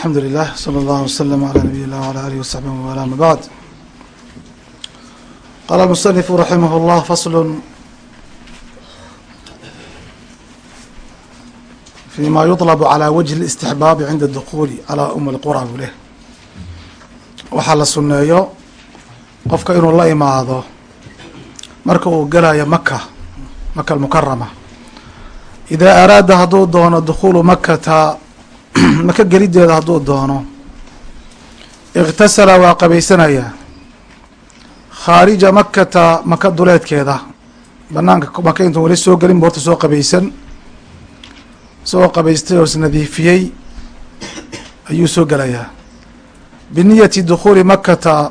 alxamdu lilah slى اllah wslm عlى nabiy اllah wعlى alih وsaxbih wala ama bعd qala اmusنifu raximah اllah fasl fi ma yuطlb عlى wجه الاstixbaabi cinda اdukuli calى um اlqura buu leh waxaa la suneeyo qofka inuu la imaado marka uu gelayo maka maka اlmukarama ida araada hadduu doono dukulu makata maka gelideeda hadduu doono ikhtasala waa qabaysanayaa. Khaarija makata maka duleedkeeda. Banaanka maka intuu weli soo gelin bu horta soo qabaysan isagoo qabaystay oo isnadiifiyey ayuu soo gelayaa. Biniyati dukhuuli makata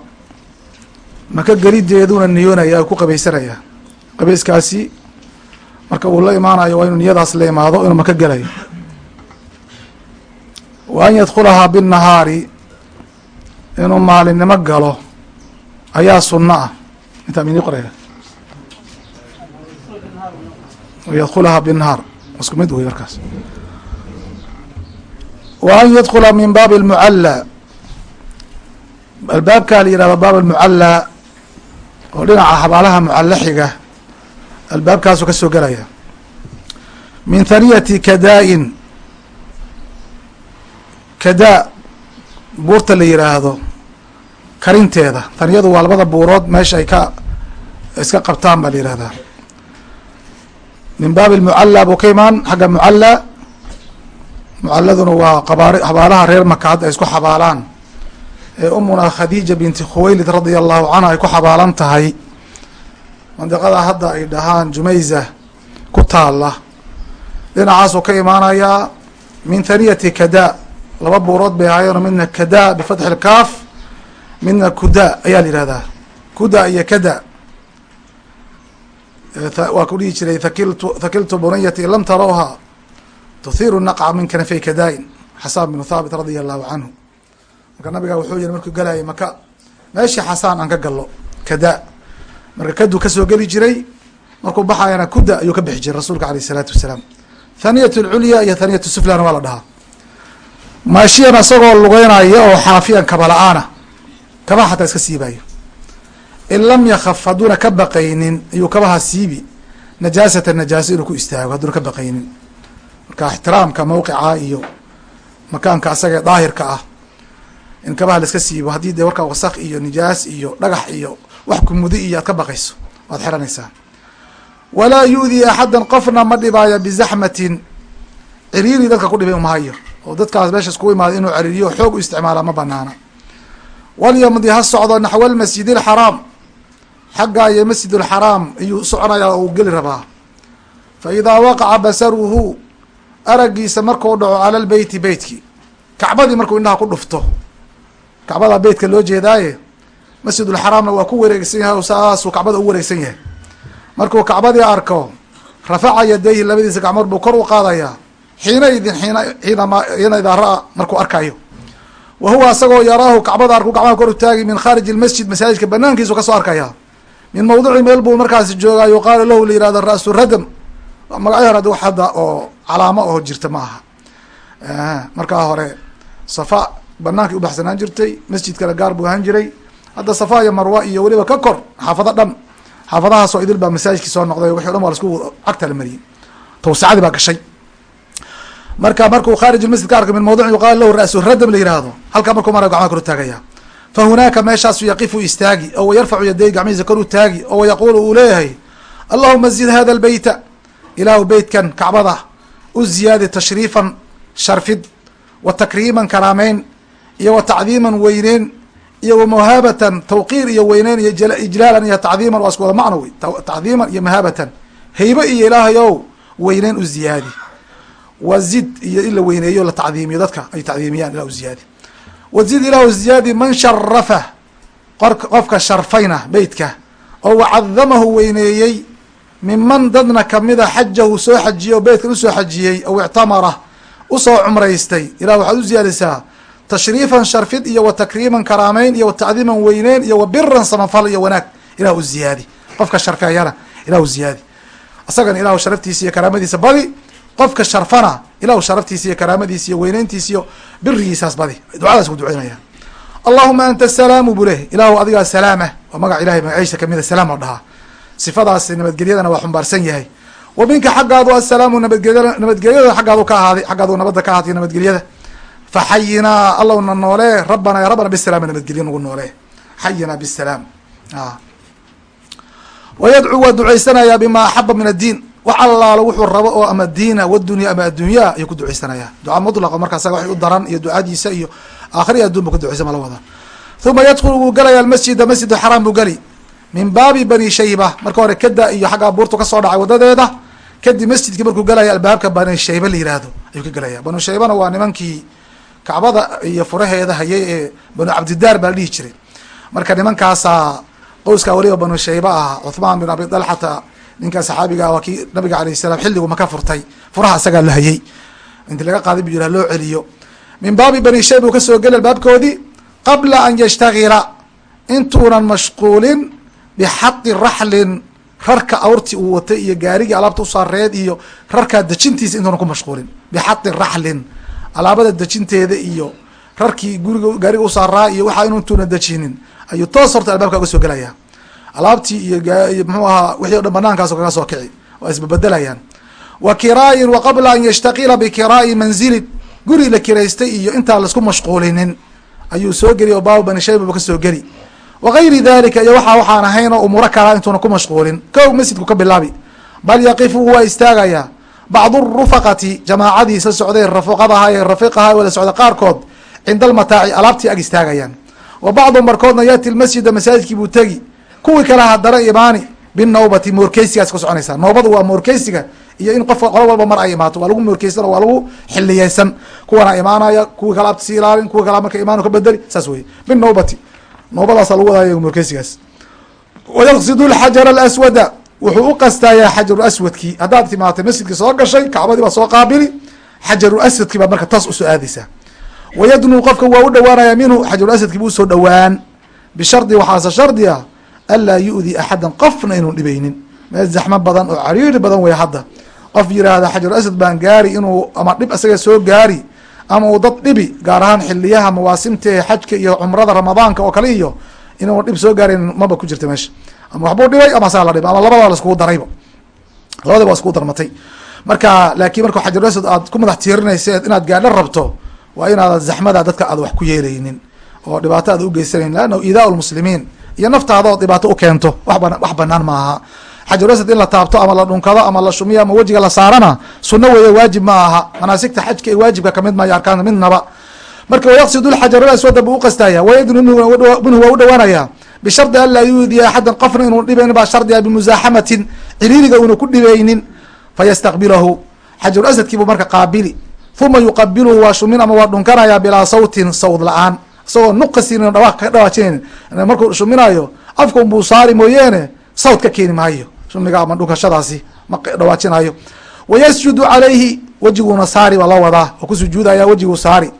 maka gelideeduna niyoonaya ku qabaysanayaa. Qabayskaasi marka uu la imaanayo waa inuu niyadaas la imaado inuu maka gelayo wa an yadkhulahaa binnahaari inuu maalinimo galo ayaa sunno ah. Intaa mini qoraya yadkhulahaa binnahaar. Isku mid wey markaas. Wa an yadkhula min baabi almucallaa albaabkaa la yihahdo baab almucallaa oo dhinaca xabaalaha mucalla xiga albaabkaasuu ka soo gelaya min haniyati kadaa-in kadaa buurta la yiraahdo karinteeda taniyadu waa labada buurood meesha ay ka iska qabtaan baa la yihahdaa min baabi lmucallaa buu ka imaan xagga mucallaa mucalladuna waa qabaar xabaalaha reer maka hadda ay isku xabaalaan. Ee umunaa khadiija binti khuwaylid radia allahu canha ay ku xabaalan tahay. Mandiqada hadda ay dhahaan jumayza ku taalla. Dhinacaasuu ka imaanayaa min haniyati kadaa laba buurood bay ahaayeenoo midna kada bifatxi lkaaf midna kuda ayaa la yihahdaa kuda iyo kada. Waa ku dhihi jiray hakiltu thakiltu bunayati lam tarawha tuhiru naqca min kanafay kadaa-in. Xasaan binu thaabit radia allahu canhu. Marka nabiga wuxuu yihi markuu galayay maka meeshii xasaan aan ka gallo kada. Marka kaduu ka soo geli jiray markuu baxayana kuda ayuu ka bixi jiray rasuulka aleyh isalaatu wasalaam. Thaniyat lculya iyo thaniyat suflana waa la dhahaa maashiyan isagoo lugeynaya oo xaafiyan kaba la'aana kabaha xataa iska siibayo in lam yakaf hadduuna ka baqaynin ayuu kabaha siibi najaasata najaaso inuu ku istaago hadduuna ka baqaynin. Marka ixtiraamka mawqica iyo makaanka asaga daahirka ah in kabaha laiska siibo haddii dee warkaa wasak iyo nijaas iyo dhagax iyo wax kumudi iyo aad ka baqayso waad xiranaysaa walaa yu'dii axadan qofna ma dhibaayo bizaxmatin ciriiri dadka ku dhibay mahayo oo dadkaas meesha iskugu imaada inuu cariiriyo xoog u isticmaala ma banaana walyamdi ha socdo naxwa almasjid alxaraam xaggaa iyo masjid alxaraam ayuu soconayaa uu geli rabaa. Fa idaa waqaca basaruhu aragiisa markuu dhaco cala lbeyti beytki kacbadii markuu indhaha ku dhufto kacbada beytka loo jeedaaye masjidulxaraamna waa ku wareegsan yahay saasuu kacbada u wareegsan yahay. Markuu kacbadii arko rafaca yadayhi labadiisa gacmood buu kor u qaadayaa xiina idin xiina ra'a markuu arkayo wa huwa isagoo yaraahu kacbada arku gacmaha kor u taagi min khaariji lmasjid masaajidka banaankiisu ka soo arkaya min mawdici meel buu markaasi joogaa yuqaalu lahu la yihahdo ra-su radam magacyahan ad wax hadda oo calaamo oo jirta ma aha. Markaa hore safa banaankay ubaxsanaan jirtay masjidkana gaar buu ahaan jiray. Hadda safa iyo marwa iyo weliba ka kor xaafado dhan xaafadahaasoo idil baa masaajidkii soo noqday wixi o dhan waa lasku cagta mariyey tawsacadii baa gashay marka markuu khaarij masjid ka arko min mawduc yuqaal lahu ra-su radam la yihahdo halkaa markuu marayo gacmaha kor u taagaya. Fa hunaaka meeshaasu yaqifu istaagi oo wayarfacu yaday gacmihiisa kor u taagi oo wayaquulu uu leeyahay allahuma zid hada lbeyta ilaahu beytkan kacbada u ziyaadi tashriifan sharfid wa takriiman karaameyn iyo wa tacdiiman weyneyn iyo wa mahaabatan tawqiir iyo weyneyn iyo ijlaalan iyo tacdiiman waa isku wada macno tacdiiman iyo mahaabatan heybe iyo ilaahay ow u ziyaadi wazid iyo in la weyneeyo la tacdiimiyo dadka ay tacdiimiyaan ilah ziyaadi. Wazid ilahu ziyaadi man sharafa qofka sharfayna beytka. Oo wacadamahu weyneeyey miman dadna kamida xajahu soo xajiyey oo beytkan u soo xajiyey aw ictamara u soo cumraystay. Ilah waxaad u ziyaadisaa tashriifan sharfid iyo wa takriiman karaameyn iyo wa tacdiiman weyneyn iyo wa biran samafal iyo wanaag. Ilah u ziyaadi. Qofka sharfeeyana ilah ziyaadi. Isagana ilahu sharaftiisa iyo karaamadiisa badi qofka sharfana ilahu sharaftiisa iyo karaamadiisa iyo weyneyntiisa iyo birigiisaas badi. Ducadaas ku duceynaya allahuma anta asalaamu buu leh ilaahu adigaa salaama. Waa magac ilahay magaciisa kamida salaam la dhahaa. Sifadaas nabadgelyadana waa xumbaarsan yahay. Wa minka xaggaadu asalaamu nabadgelyada nabadgelyada xaggaadu ka ahaaday xaggaadu nabadda ka ahaatay nabadgelyada. Faxayinaa allowna noolee rabbana ya rabbana bisalaam nabadgelyo nagu noolee. Xayinaa bisalaam. Wayadcuu waa ducaysanayaa bima axaba min addiin wax allaalo wuxuu rabo oo ama diina wadunya ama addunya ayuu ku ducaysanayaa duca mutlaqa marka asaga waxay u daran iyo ducadiisa iyo aakhiri adduun bu ka ducaysa mala wada. Uma yadkulu wuu galaya almasjida masjid xaraam buu geli. Min baabi bani shayba marka hore kada iyo xaggaa buurtu ka soo dhacay wadadeeda kadib masjidkii markuu galaya albaabka bani shayba la yihahdo ayuu ka gelaya banu shaybana waa nimankii kacbada iyo furaheeda hayay ee banu cabdidaar baa la dhihi jiray. Marka nimankaasaa qowskaa weliba banu shayba ah cuthmaan bin abi dalxata ninkaa saxaabiga ah waa kii nabiga alayh salaam xilligu maka furtay. Furaha isagaa la hayay. Inti laga qaaday bu yirah loo celiyo. Min baabi bani shayba uu ka soo geli albaabkoodii qabla an yashtagila intuunan mashquulin bixaqi raxlin. Rarka awrti uu watay iyo gaarigii alaabta usaareed iyo rarkaa dejintiisa intuunan ku mashquulin. Bixaqi raxlin. Alaabada dejinteeda iyo rarkii guriga gaariga usaaraa iyo waxaa intuuna dejinin. Ayuu toos horta albaabka uga soo gelaya alaabtii iyo mxuu ahaa wixii o dhan banaankaas kaga soo kici waa isbabedelayaan wa kiraayin wa an yashtaqila bikiraa'i manzilin. Guri la kiraystay iyo intaan la isku mashquulinin. Ayuu soo geli oo baaba bani shayba ka soo geli. Wagayri dalika iyo waxa waxaan ahayn oo umuuro kalaa intuuna ku mashquulin. Kow masjidku ka bilaabi. Bal yaqifu waa istaagayaa bacdu rufaqati jamaacadiisa socday rafuqadaha ee rafiqaha wala socda qaarkood. Cinda almataaci alaabtii ag istaagayaan. Wa bacdu markoodna yaati lmasjida masaajidkii buu tegi kuwii kale hadara imaani binawbati moorkeysigaas ka soconaysaa noobadu waa moorkeysiga iyo in qofka qolo walba mar ay imaato. Waa lagu moorkeysan waa lagu xiliyeysan kuwana imaanaya kuwii kale abti si ilaalin kuwi kale marka imaan ka bedeli saas wey binawbati noobadaasa lagu wadaya moorkeysigaas wayaqsidu lxajar alaswada wuxuu u qastayaa xajaru aswadkii. Haddaad timaatay masjidkii soo gashay kacbadii baa soo qaabili xajaru aswadkii baa marka taas u soo aadaysaa wayadnuu qofka waa u dhowaanaya minhu xajaru aswadkii bu u soo dhowaan. Bishardi waxaase shardi ah anlaa yu'di axadan qofna inuun dhibaynin meel zaxmo badan oo cariiri badan wey hadda qof yiraahda xajaru aswad baan gaari inuu ama dhib isaga soo gaari ama uu dad dhibi gaar ahaan xiliyaha mawaasimta xajka iyo cumrada ramadaanka oo kale iyo inuu dhib soo gaarin maba ku jirta meesha ama waxbuu dhibay ama saa la dhibay ama labada laiskugu darayba labadaba iskugu darmatay marka laakiin marka xajaru aswad aad ku madax tiirinaysa inaad gaadho rabto waa inaad zaxmada dadka aad wax ku yeelaynin oo dhibaato aad ugeysanayn leannahu iidaa lmuslimiin iyo naftaada oo dhibaato u keento. Wax banaan maaha. Xajaru aswad in la taabto ama la dhunkado ama la shumiyo ama wejiga la saarana sunno weeye waajib ma aha manaasigta xajka ee waajibka ka mid maayo arkaan midnaba. Marka wayaqsidu lxajaru aswada buu uqastaya wayadnu minhu waa u dhowaanaya. Bishardi an laa yuudiya axadan qofna inuu dhibaynin baa shardiga bimusaaxamatin ciriiriga una ku dhibeynin fayastaqbilahu xajaru aswadkiibuu marka qaabili. Uma yuqabiluhu waa shumin ama waa dhunkanaya bilaa sawtin sawd la'aan isagoo nuqasiinin dhawaaq ka dhawaajinayn markuu shuminayo afka unbuu saari mooyeene sawd ka keeni maayo. Shumiga ama dhunkashadaasi ma dhawaajinayo wayasjudu calayhi wejiguuna saari baa loo wadaa. Oo ku sujuudaya wejiguu saari.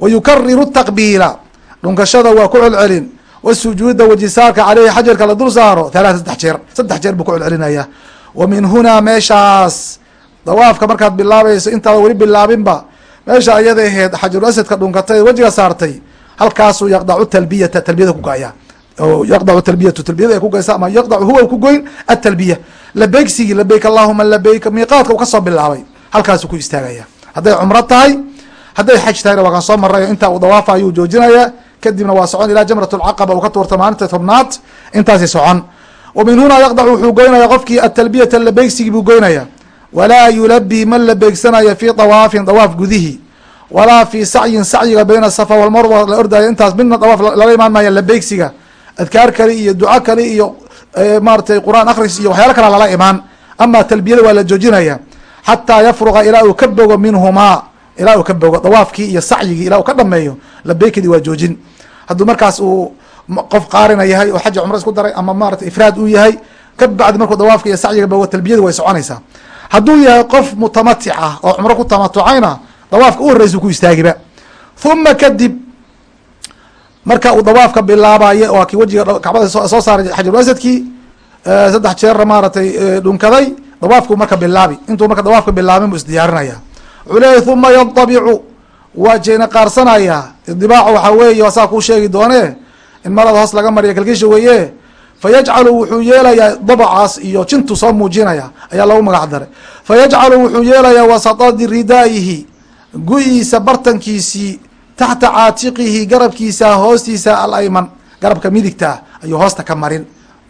Wa yukariru taqbiila dhunkashada waa ku celcelin. Wasujuuda wejisaarka caleyhi xajarka la dul saaro halaata saddex jeer. Saddex jeer buu ku celcelinaya. Wa min hunaa meeshaas dawaafka markaad bilaabayso intaada weli bilaabinba meesha ayada aheed xajaru asadka dhunkatay wejiga saartay halkaasuu yaqdacu talbiyata talbiyada ku goaya oo yaqdacu talbiyatu talbiyada ay ku goysa ama yaqdacu huwa ku goyn atalbiya labeygsigii labeyk allahuma labeyk miiqaadka uu ka soo bilaabay halkaasuu ku istaagaya. Hadday cumro tahay hadday xaj tahayna waa kan soo marayo intaa uu dawaafa ayuu joojinaya kadibna waa socon ilaa jamrat lcaqaba uu ka tuurta maalinta tobnaad intaasi socon. Wa min hunaa yaqdacu wuxuu goynaya qofkii atalbiyata labeygsigii buu goynaya walaa yulabii ma labeygsanayo fii dawaafin dawaaf gudihi walaa fii sacyin sacyiga bayna safa walmarwa la ordaya intaas midna dawaaf lala imaan maya labeegsiga adkaar kale iyo duco kale iyo maaratay qur'aan akris iyo waxyaalo kale lala imaan. Ama talbiyada waa la joojinaya. Xataa yafruqa ilaa uu ka bogo minhumaa ilaa uu ka bogo dawaafkii iyo sacyigii ilaa uu ka dhameeyo labeykadii waa joojin. Hadduu markaas uu qof qaarina yahay oo xaji cumro isku daray ama maarata ifraad uu yahay ka bacdi markuu dawaafka iyo sacyiga bogo talbiyada way soconaysaa. Hadduu yahay qof mutamatic ah oo cumro ku tamatucayna dawaafka u horreysa ku istaagiba uma kadib marka uu dawaafka bilaabayo waa kii wejiga kacbada soo saaray xajaru asadkii saddex jeerna maaratay dhunkaday. Dawaafku marka bilaabi intuu marka dawaafka bilaabin buu isdiyaarinaya leeyahy uma yadabicu waa jeena qaarsanayaa idibaacu waxaa weeye saa kuu sheegi doone in marada hoos laga mariya kalkisha weeye. Fayajcalu wuxuu yeelayaa dabacaas iyo jintu soo muujinaya ayaa lagu magac daray. Fayajcalu wuxuu yeelayaa wasatadi ridaa'ihi gu-iisa bartankiisii taxta caatiqihi garabkiisa hoostiisa alayman garabka midigta ayuu hoosta ka marin.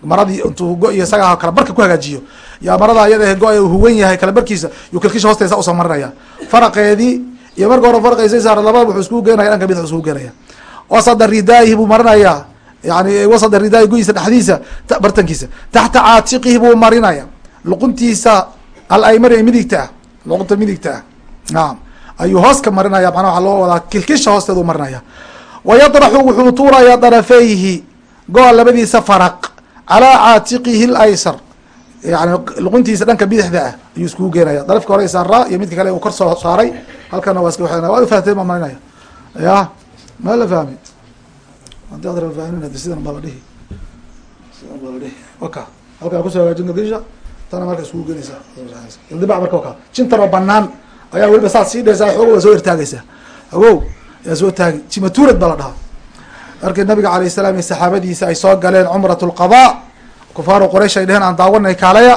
Maradii intuu go- iyo isaga kala barka ku hagaajiyo. Yaa marada ayada go- huwan yahay kala barkiisa yuu kalkisha hoosteesa u soo marinaya. Faraqeedii iyo marka hore faraqeysa saar labada wuxuu iskugu geenaya dhanka bidx iskugu geenaya. Wasada ridaa'ihi buu marinayaa yani wasada ridaayi go-iisa dhexdiisa bartankiisa. Taxta caatiqihi buu marinaya. Luquntiisa alaymani ee midigta ah luqunta midigta. Ah naam ayuu hoos ka marinaya manaa waxaa loo wadaa kilkisha hoosteedu marinaya wayadraxu wuxuu tuurayaa darafeyhi go- labadiisa faraq calaa caatiqihi laysar yani luquntiisa dhanka bidixda ah ayuu iskugu geenaya darafka hore saaraa iyo midka kale uu kor saaray halkana waa iska waa ufahatay ma marinaya ya ma la fahmi sidan baa la dhihi sidan baa la dhihi. Waka halkaa ku soo hagaajin gadisha tana marka iskugu geenaysa ildibac marka waka. Jintan oo banaan ayaa weliba saad sii dhaysaa xoogo soo ertaagaysaa ogow yaa soo taagi jimatuurad baa la dhahaa. Markii nabiga alayh salaam iyo saxaabadiisa ay soo galeen cumrat lqadaa kufaaru quraysh ay dheheen aan daawanay kaalaya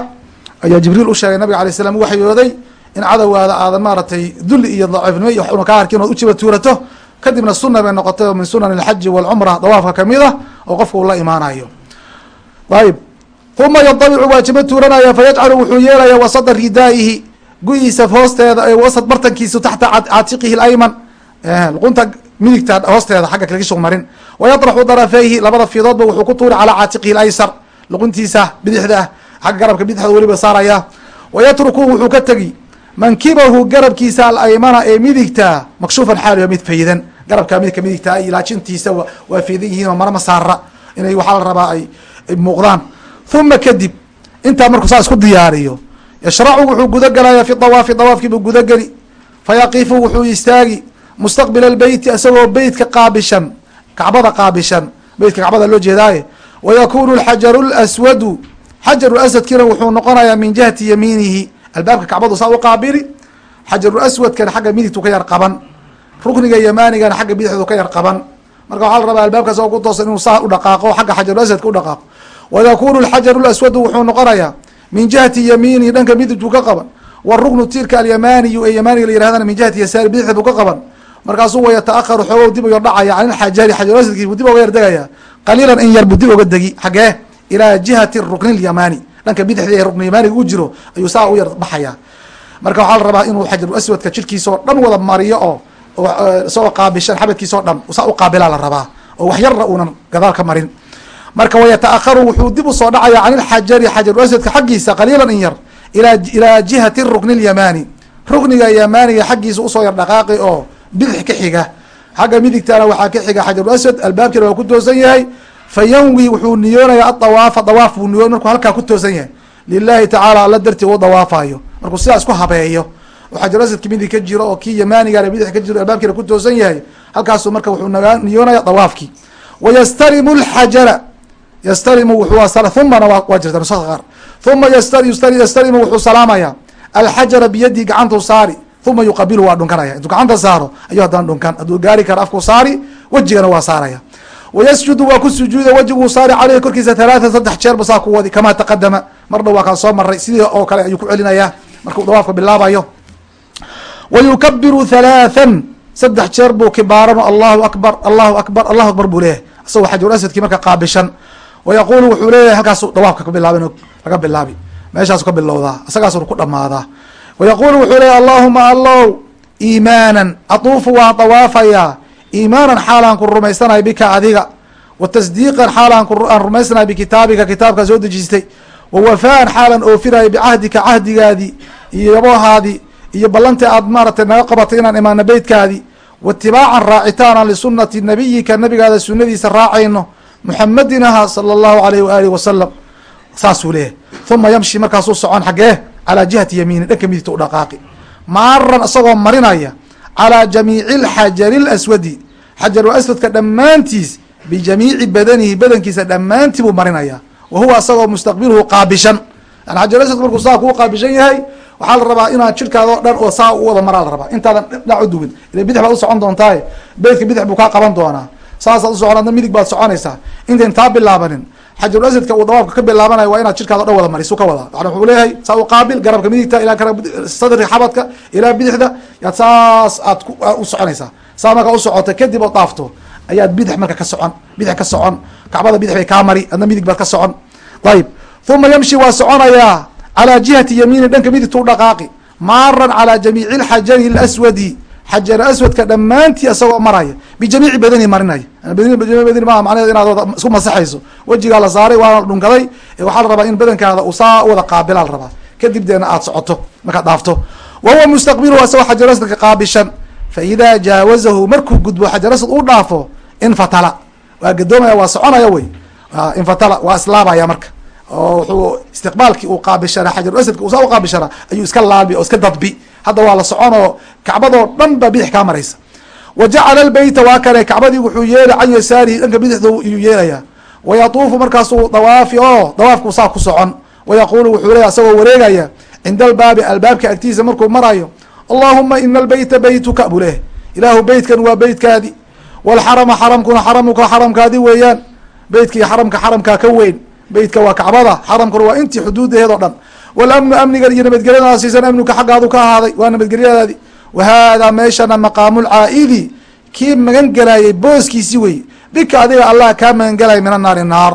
ayaa jibriil u sheegay nabiga alay slam u waxyooday in cadowgaada aadan maaragtay dulli iyo daciifnimo iyo waxuna kaa arkin ood ujibatuurato kadibna suna bay noqotay oo min sunan alxaji walcumra dawaafka ka mid a oo qofka la imaanayo. Ayib uma yadabicu waa jima tuuranaya fayajcalu wuxuu yeelaya wasada ridaa'ihi gu-iisa hoosteeda wasad bartankiisu taxta caatiqihi layman luqunta midigta hoosteeda xagga kalkishu marin. Wayadraxu darafeyhi labada fiidoodba wuxuu ku tuuri calaa caatiqihi laysar luquntiisa bidixda ah xagga garabka bidixda weliba saaraya. Wayatruku wuxuu ka tegi mankibahu garabkiisa alaymana ee midigta makshuufan xaaliyo mid faydan. Garabka midka midigta ilaa jintiisa waa faydan yihiin oo marama saara inay waxaa la rabaa ay muuqdaan. Uma kadib intaa markuu saa isku diyaariyo yashracu wuxuu gudagelaya fi dawaafi dawaafkii buu gudageli. Fayaqifu wuxuu istaagi mustaqbila albeyti isagoo beytka qaabishan kacbada qaabishan. Beytka kacbada loo jeedaaye. Wayakunu alxajaru lswadu xajaru aswadkiina wuxuu noqonayaa min jihati yamiinihi. Albaabka kacbadu saa u qaabili xajaru aswadkana xagga midigtu ka yar qaban. Rukniga yamaanigana xagga bidixdu ka yar qaban. Marka waxaa la rabaa albaabkaas oo ku toosan inuu saa u dhaqaaqo xagga xajaru aswadka u dhaqaaqo. Wayakunu alxajaru laswadu wuxuu noqonayaa min jihati yamiinihi dhanka midigtuu ka qaban. Waruknu tiirka alyamaaniyu ee yamaaniga la yirahdana min jihati yasaari bidixda buu ka qaban. Markaasuu wayataakharu xoogow dib uga dhacaya can ilxajari xajaru aswadkii buu dib oga yar qaliilan in yar buu dib oga degi. Xagee ilaa jihati rukni lyamaani dhanka bidixda ee rukni yamaaniga u jiro ayuu saa u yar baxaya. Marka waxaa la rabaa inuu xajaru aswadka jirkiisa oo dhan wada mariyo oo isagoo qaabishan xabadkiisa o dhan saa u qaabilaa la rabaa. Oo wax yarna uunan gadaal ka marin marka wayataakharu wuxuu dib u soo dhacaya can ilxajari xajaru aswadka xaggiisa qaliilan in yar ila ilaa jihati rukni lyamaani rukniga yamaaniga xaggiisa u soo yar dhaqaaqi oo bidix ka xiga. Xagga midigtana waxaa ka xiga xajaru aswad albaabkiina waa ku toosan yahay. Fa yanwi wuxuu niyoonaya adawaafa dawaaf buu niyoon markuu halkaa ku toosan yahay. Lilahi tacaala alla dartii u dawaafayo. Markuu sidaa isku habeeyo oo xajaru aswadki midig ka jiro oo kii yamaanigana bidix ka jiro albaabkiina ku toosan yahay halkaasu marka wuxuu niyoonaya dawaafkii. Wayastalimu lxajara wuxuu umana waa jirta nuska qaar. Uma yastalimu wuxuu salaamaya. Alxajara biyadii gacantu saari uma yuqabilu waa dhunkanaya. Intuu gacanta saaro ayuu haddana dhunkan hadduu gaari karo afku saari wejigana waa saaraya. Wayasjudu waa ku sujuuda wejiguu saari caleyhi korkiisa halaatan saddex jeer ba saa ku wadi kamaa taqadama mar dhow waa kaan soo maray sidii oo kale ayuu ku celinaya. Markuu dawaafka bilaabayo. Wayukabiru halaathan saddex jeer buu kibaaran allahu akbar allahu akbar allahu akbar buu leeyahay. Isagoo xajaru marka qaabishan wayaqulu wuxuu leeyahay halkaasu dawaafka ka bilaaban laga bilaabi. Meeshaasu ka bilowdaa isagaasuna ku dhamaadaa wayaqulu wuxuu leeyahy allahuma allow iimaanan atuufu waan dawaafayaa iimaanan xaalaan ku rumaysanayo bika adiga. Wa tasdiiqan xaalaan aan rumaysanayo bikitaabika kitaabkaa soo dejistay wa wafaan xaalan oofinayo bicahdika cahdigaadii iyo yabohaadii iyo ballantii aad maaratay naga qabatay inaan imaano beytkaadii. Waitibaacan raacitaanan lisunati nabiyika nabigaada sunadiisa raacayno muxamedin aha sala allahu alayh waaalih wasalam saasuu leeyahay. Uma yamshi markaasuu socon xaggee calaa jihati yamiini dhanka midigta u dhaqaaqi. Maaran isagoo marinaya calaa jamiici alxajari laswadi xajaru aswadka dhammaantiis bijamiici badanihi badankiisa dhammaantii buu marinaya. Wa huwa isagoo mustaqbiluhu qaabishan. Yani xajar aswadka markuu saa kuu qaabishan yahay waxaa la rabaa inaad jidhkaada o dhan oo saa u wada maraa la rabaa. Intaadan dhinac u duwin ila bidix baad u socon doontaaye beytka bidix buu kaa qaban doonaa saasaad usoconaa midig baad soconaysaa. Intayn taa bilaabanin. Xajarulaswadka uu dhawaafka ka bilaabanayo waa inaad jirkaada o dhan wada marisu ka wada. Yan wuxuu leeyahay saa uqaabil garabka midigta ilaa sadriga xabadka ilaa bidixda yaad saas aad u soconaysaa. Saa markaa usocota kadib oo daafto ayaad bidix marka ka socon bidix ka socon. Kacbada bidix bay kaa mari adna midig baad ka socon. Ayib uma yamshi waa soconayaa calaa jihati yamiini dhanka midigtuu dhaqaaqi. Maaran calaa jamiici alxajari aswadi xajar aswadka dhammaantii isagoo maraya bijamiici badani marinaya badani maa macnaheed inaad isku masaxayso wejigaa la saaray waana dhunkaday waxaa la rabaa in badankaada uu saa wada qaabila la rabaa kadib deena aad socoto markaad dhaafto wa mustaqbiluhu isagoo xajar aswadka qaabishan faida jaawazahu markuu gudbo xajar aswad u dhaafo infatala waa gadoomaya waa soconaya wey infatala waa islaabaya marka oo wuxuu istiqbaalkii uu qaabishanaa xajaru asadka uu saa u qaabishanaa ayuu iska laalbi oo iska dadbi hadda waa la soconoo kacbadoo dhan ba bidix kaa maraysa. Wa jacala lbeyta waa kane kacbadii wuxuu yeelay can yasaarihi dhanka bidixda iyuu yeelayaa. Wayatuufu markaasuu dawaafi oo dawaafkuu saa ku socon. Wayaqulu wuxuu leeya isagoo wareegaya cinda albaabi albaabka agtiisa markuu marayo allahuma ina albeyta beytuka buu ilaahu beytkan waa beytkaadi walxarama xaramkuna xaramuka xaramkaadi weeyaan. Beytka iyo xaramka xaramkaa ka weyn beytka waa kacbada xaramkuna waa intii xuduudaheed oo dhan walamnu amniga iyo nabadgelyada siisan amnuka xaggaadu ka ahaaday waa nabadgelyadaadi wa haadaa meeshana maqaamu lcaa'idi kii magan gelayay booskiisi bika adiga allah kaa magan gelaya min annaari naar.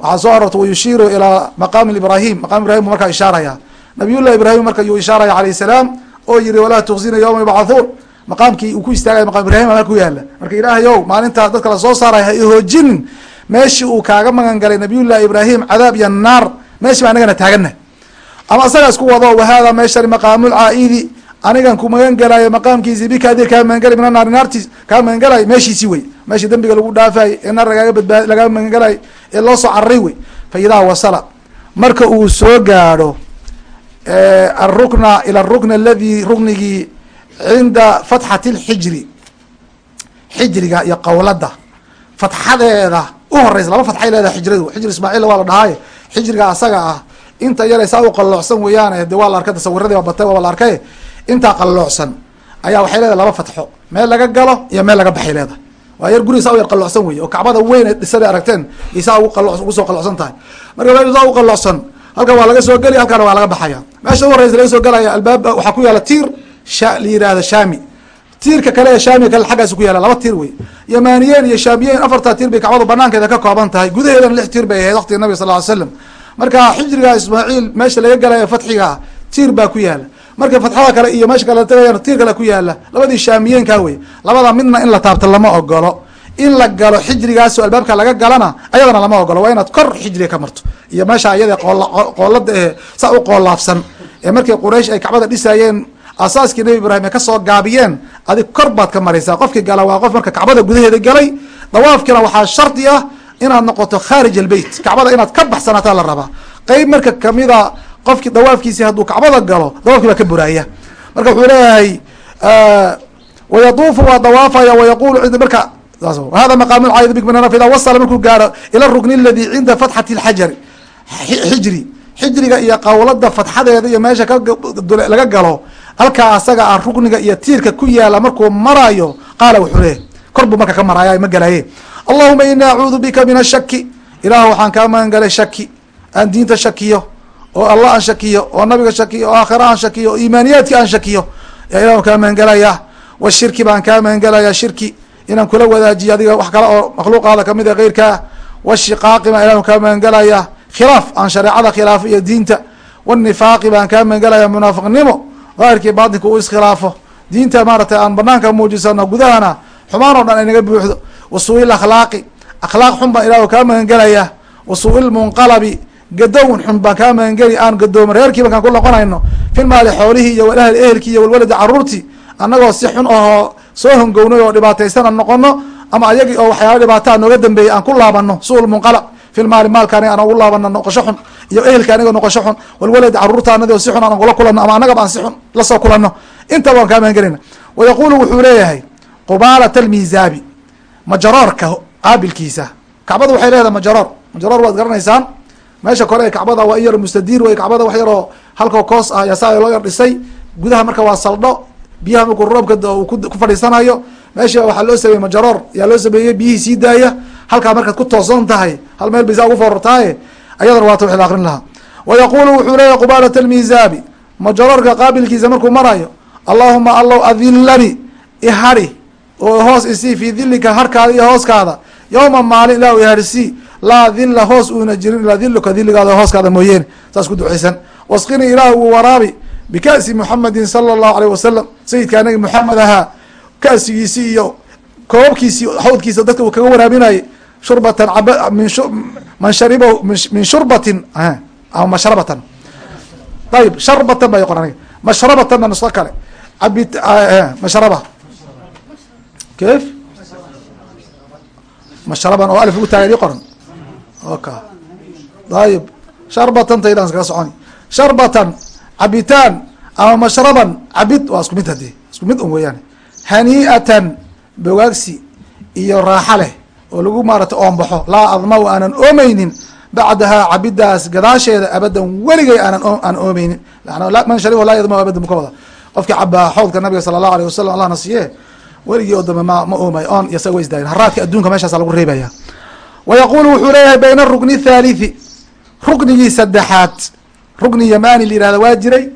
Waxaa soo arortay wayushiiru ilaa maqaami ibrahim maqam ibrahim bu markaa ishaaraya nabiyullahi ibrahim marka yuu ishaaraya alayh salaam oo yihi walaa tuksina yowma yubcathuun maqaamkii uu ku istaagay maqam ibrahim aa ku yaalla marka ilaahayow maalintaa dadka la soo saaraya ha ihoojinin. Meeshii uu kaaga magan galay nabiyullahi ibraahim cadaab iyo naar. Meeshi ba anagana taagana ama asaga isku wado wahada meeshani maqaamulcaa'idi anigan ku magan gelayo maqaamkiisi bika adig kaa magangelay mina naari naartiis kaa magan meeshiisi wey. Meeshii dembiga lagu dhaafay ee naar lagaaga badbaad lagaaga magan ee loo soo cararay wey. Fa idaa wasala. Marka uu soo gaadho arukna ila arukn aladi ruknigii cinda fatxati lxijri xijriga iyo qowlada fatxadeeda uhoreysa laba fatxay leedahay xijradu. Xijri ismaaciil waa la dhahaaye. Xijriga asaga ah inta yare saa u qalloocsan weeyaane de waa la arkay tasawiradii ba batay waa la arkay. Intaa qalloocsan ayaa waxay leedahay laba fatxo. Meel laga galo iyo meel laga baxay leedahay. Waa yar guriga saa u yar qalloocsan wey oo kacbada weyn ee aragteen iyo saa ugu soo qalloocsan tahay. Marka meel saa u qalloocsan halkan waa laga soo geli halkaana waa laga baxaya. Meesha uhoreysa laga soo gelaya albaab waxaa ku yaalla tiir sha la yihahda shami tiirka kale ee shaamiga kale xaggaas ku yaalla laba tiir wey yamaniyeen iyo shaamiyeen afartaa tiir bay kacbadu banaankeeda ka kooban tahay. Gudaheedana lix tiir bay ahayd waqtiga nabiga sal ly slam marka xijriga ismaaciil meesha laga galayo fatxiga tiir baa ku yaalla marka fatxada kale iyo meesha kale tagayan tiir kale ku yaalla labadii shaamiyeenka wey. Labada midna in la taabto lama ogolo in la galo xijrigaasoo albaabka laga galana ayadana lama ogolo waa inaad kor xijriga ka marto. Iyo meesha ayada qoolada ee saa u qoolaafsan ee markii quraysh ay kacbada dhisayeen asaaskii nabi ibraahim ay ka soo gaabiyeen adig kor baad ka maraysaa. Qofkii gala waa qof marka kacbada gudaheeda galay. Dawaafkiina waxaa shardi ah inaad noqoto khaarij albeyt kacbada inaad ka baxsanaataa la rabaa. Qeyb marka kamida qofkii dawaafkiisi hadduu kacbada galo dawaafkii baa ka buraaya. Marka wuxuu leeyahay wayatuufu waa dawaafaya wayaqulu ind marka hada maqaam lcayd bik min ida wasala markuu gaaro ila rukni aladi cinda fatxati lxajari xijri xijriga iyo qawlada fatxadeeda iyo meesha laga galo halkaa asaga ah rukniga iyo tiirka ku yaalla markuu marayo qaala wuxuu leeyahy kor buu marka ka maraaya ma gelaye allahuma ini acuudu bika min ashaki ilaah waxaan kaa magan galay shaki aan diinta shakiyo oo allah aan shakiyo oo nabiga shakiyo oo aakhira aan shakiyo oo iimaaniyaadki aan shakiyo. Yaa ilah kaa magan gelaya washirki baan kaa magan gelaya shirki. Inaan kula wadaajiyo adiga wax kale oo makhluuqaada ka mid a keyrkaa washiqaaqi baan ilah kaa magan gelaya khilaaf aan shareecada khilaafo iyo diinta. Wanifaaqi baan kaa magan gelaya munaafiqnimo. Daahirkii baatinka uu iskhilaafo diinta maaratay aan banaanka muujisano gudahana xumaan oo dhan ay naga buuxdo wasuuil akhlaaqi akhlaaq xun baan ilah kaa magan gelaya wasuuil munqalabi gadown xun baan kaa magangeli aan gadoomo reerkii markaan ku noqonayno fil maali xoolihii iyo walahli ehelkii iyo walwaladi caruurtii annagoo si xun ahoo soo hongownay oo dhibaataysan aan noqono ama ayagii oo waxyaala dhibaataa nooga dambeeyey aan ku laabano suul munqalab fil maali maalka aniga aan ugu laabano noqosho xun iyo ehelka aniga noqosho xun walwaladi carruurta anadi si xun aan ugula kulano ama annagaba aan si xun la soo kulano intaba waan kaa magangelina wayaqulu wuxuu leeyahay qubaalat almiisaabi majaroorka qaabilkiisa. Kacbadu waxay leedahay majaroor majaroor waad garanaysaan. Meesha kore ee kacbada waa in yar mustadiir wey kacbada wax yaroo halkoo koos ah yasaa loo yar dhisay. Gudaha marka waa saldho. Biyaha markuu roobka ku fadhiisanayo meesha waxaa loo sameeyey majaroor yaa loo sameeyey biyihii sii daaya. Halkaa markaad ku toosan tahay hal meel baysaa ugu foorartaaye ayadana waata wixi la akrin lahaa. Wa yaqulu wuxuu leeyahy qubaalat almiisaabi majaroorka qaabilkiisa markuu marayo allahuma allow adilani ihari oo hoos isii fii dilika harkaada iyo hooskaada. Yowma maalin ilah iharsii laa dila hoos uuna jirin ilaa diluka diligaada hooskaada mooyeene saas ku duceysan wasqini ilaah uu waraabi bika'si muxamedin sala allahu aleyh wasalam sayidka anagi moxamed ahaa ka'sigiisii iyo koobabkiisii xawdkiisa dadka uu kaga waraabinayay shurbatan man shariba min shurbatin ama mashrabatan. Ayib sharbatan baa qoran mashrabatanna nusko kale. Abi mashraba kef mashraban oo alif ugu taagay qoran oka ayib sharbatan taydaan iskaga soconi sharbatan cabitaan ama mashraban cabid waa isku mid haddii isku mid un weeyaan hanii'atan bogaagsi iyo raaxa leh oo lagu maarata oombaxo laa adma aanan oomeynin bacdahaa cabidaas gadaasheeda abadan weligay aanan aan oomeynin man shariba laa yadma abadan buka wada qofkii cabaa xawdka nabiga sala allahu aleyh wasalam allahna siiye weligii oo dambe ma ma oomay oon isaga wa isdaayin haraadka adduunka meeshaasa lagu reebaya wa yaqulu wuxuu leeyahay bayna arukni thaalithi ruknigii saddexaad. Rukni yamani la yihahda waa jiray.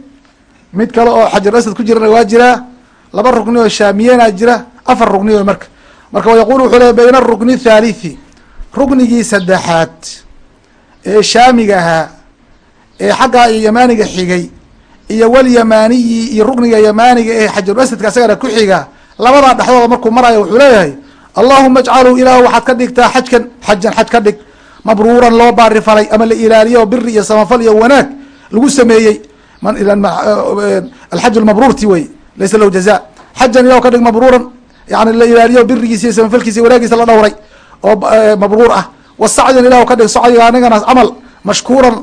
Mid kale oo xajar asad ku jirana waa jiraa laba rukni oo shaamiyena jira. Afar rukni o marka. Marka wa yaqulu wuxuu leeyahy bayna arukni thaalithi ruknigii saddexaad. Ee shaamiga ahaa ee xaggaa iyo yamaaniga xigay iyo walyamaaniyi iyo rukniga yamaaniga ee xajaru asadka isagana ku xiga labadaa dhexdooda markuu marayo wuxuu leeyahay allahuma ajcalu ilaah waxaad ka dhigtaa xajkan xajan xaj ka dhig mabruuran loo baari falay ama la ilaaliyo biri iyo samafal iyo wanaag lagu sameeyey. Alxaj lmabruurti wey laysa lahu jaza xajan ilah ka dhig mabruuran yani la ilaaliyo birigiisa iyo samafalkiisa wanaagiisa la dhowray oo mabruur ah. Wasacyan ilah ka dhig socdiga anigana camal mashkuuran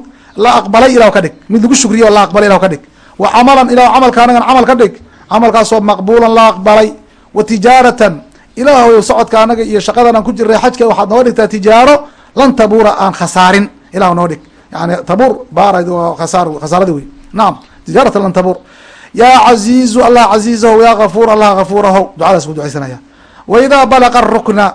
la aqbalay ilah ka dhig. Mid lagu shukriyo la aqbalay ilah ka dhig. Wa camalan ilah camalka anigana camal ka dhig. Camalkaasoo maqbuulan la aqbalay wa tijaaratan ilaah socodka anaga iyo shaqadan aan ku jiray xajka waxaad nooga dhigtaa tijaaro lan tabuura aan khasaarin. Ilah noo dhig. Yani tabuur baara khasaar khasaaradi wey nacam tijaarata lan tabuur. Yaa caziizu allah caziizaho yaa gafuur allah gafuuraho ducadaas ku ducaysanaya. Wa idaa balaqa rukna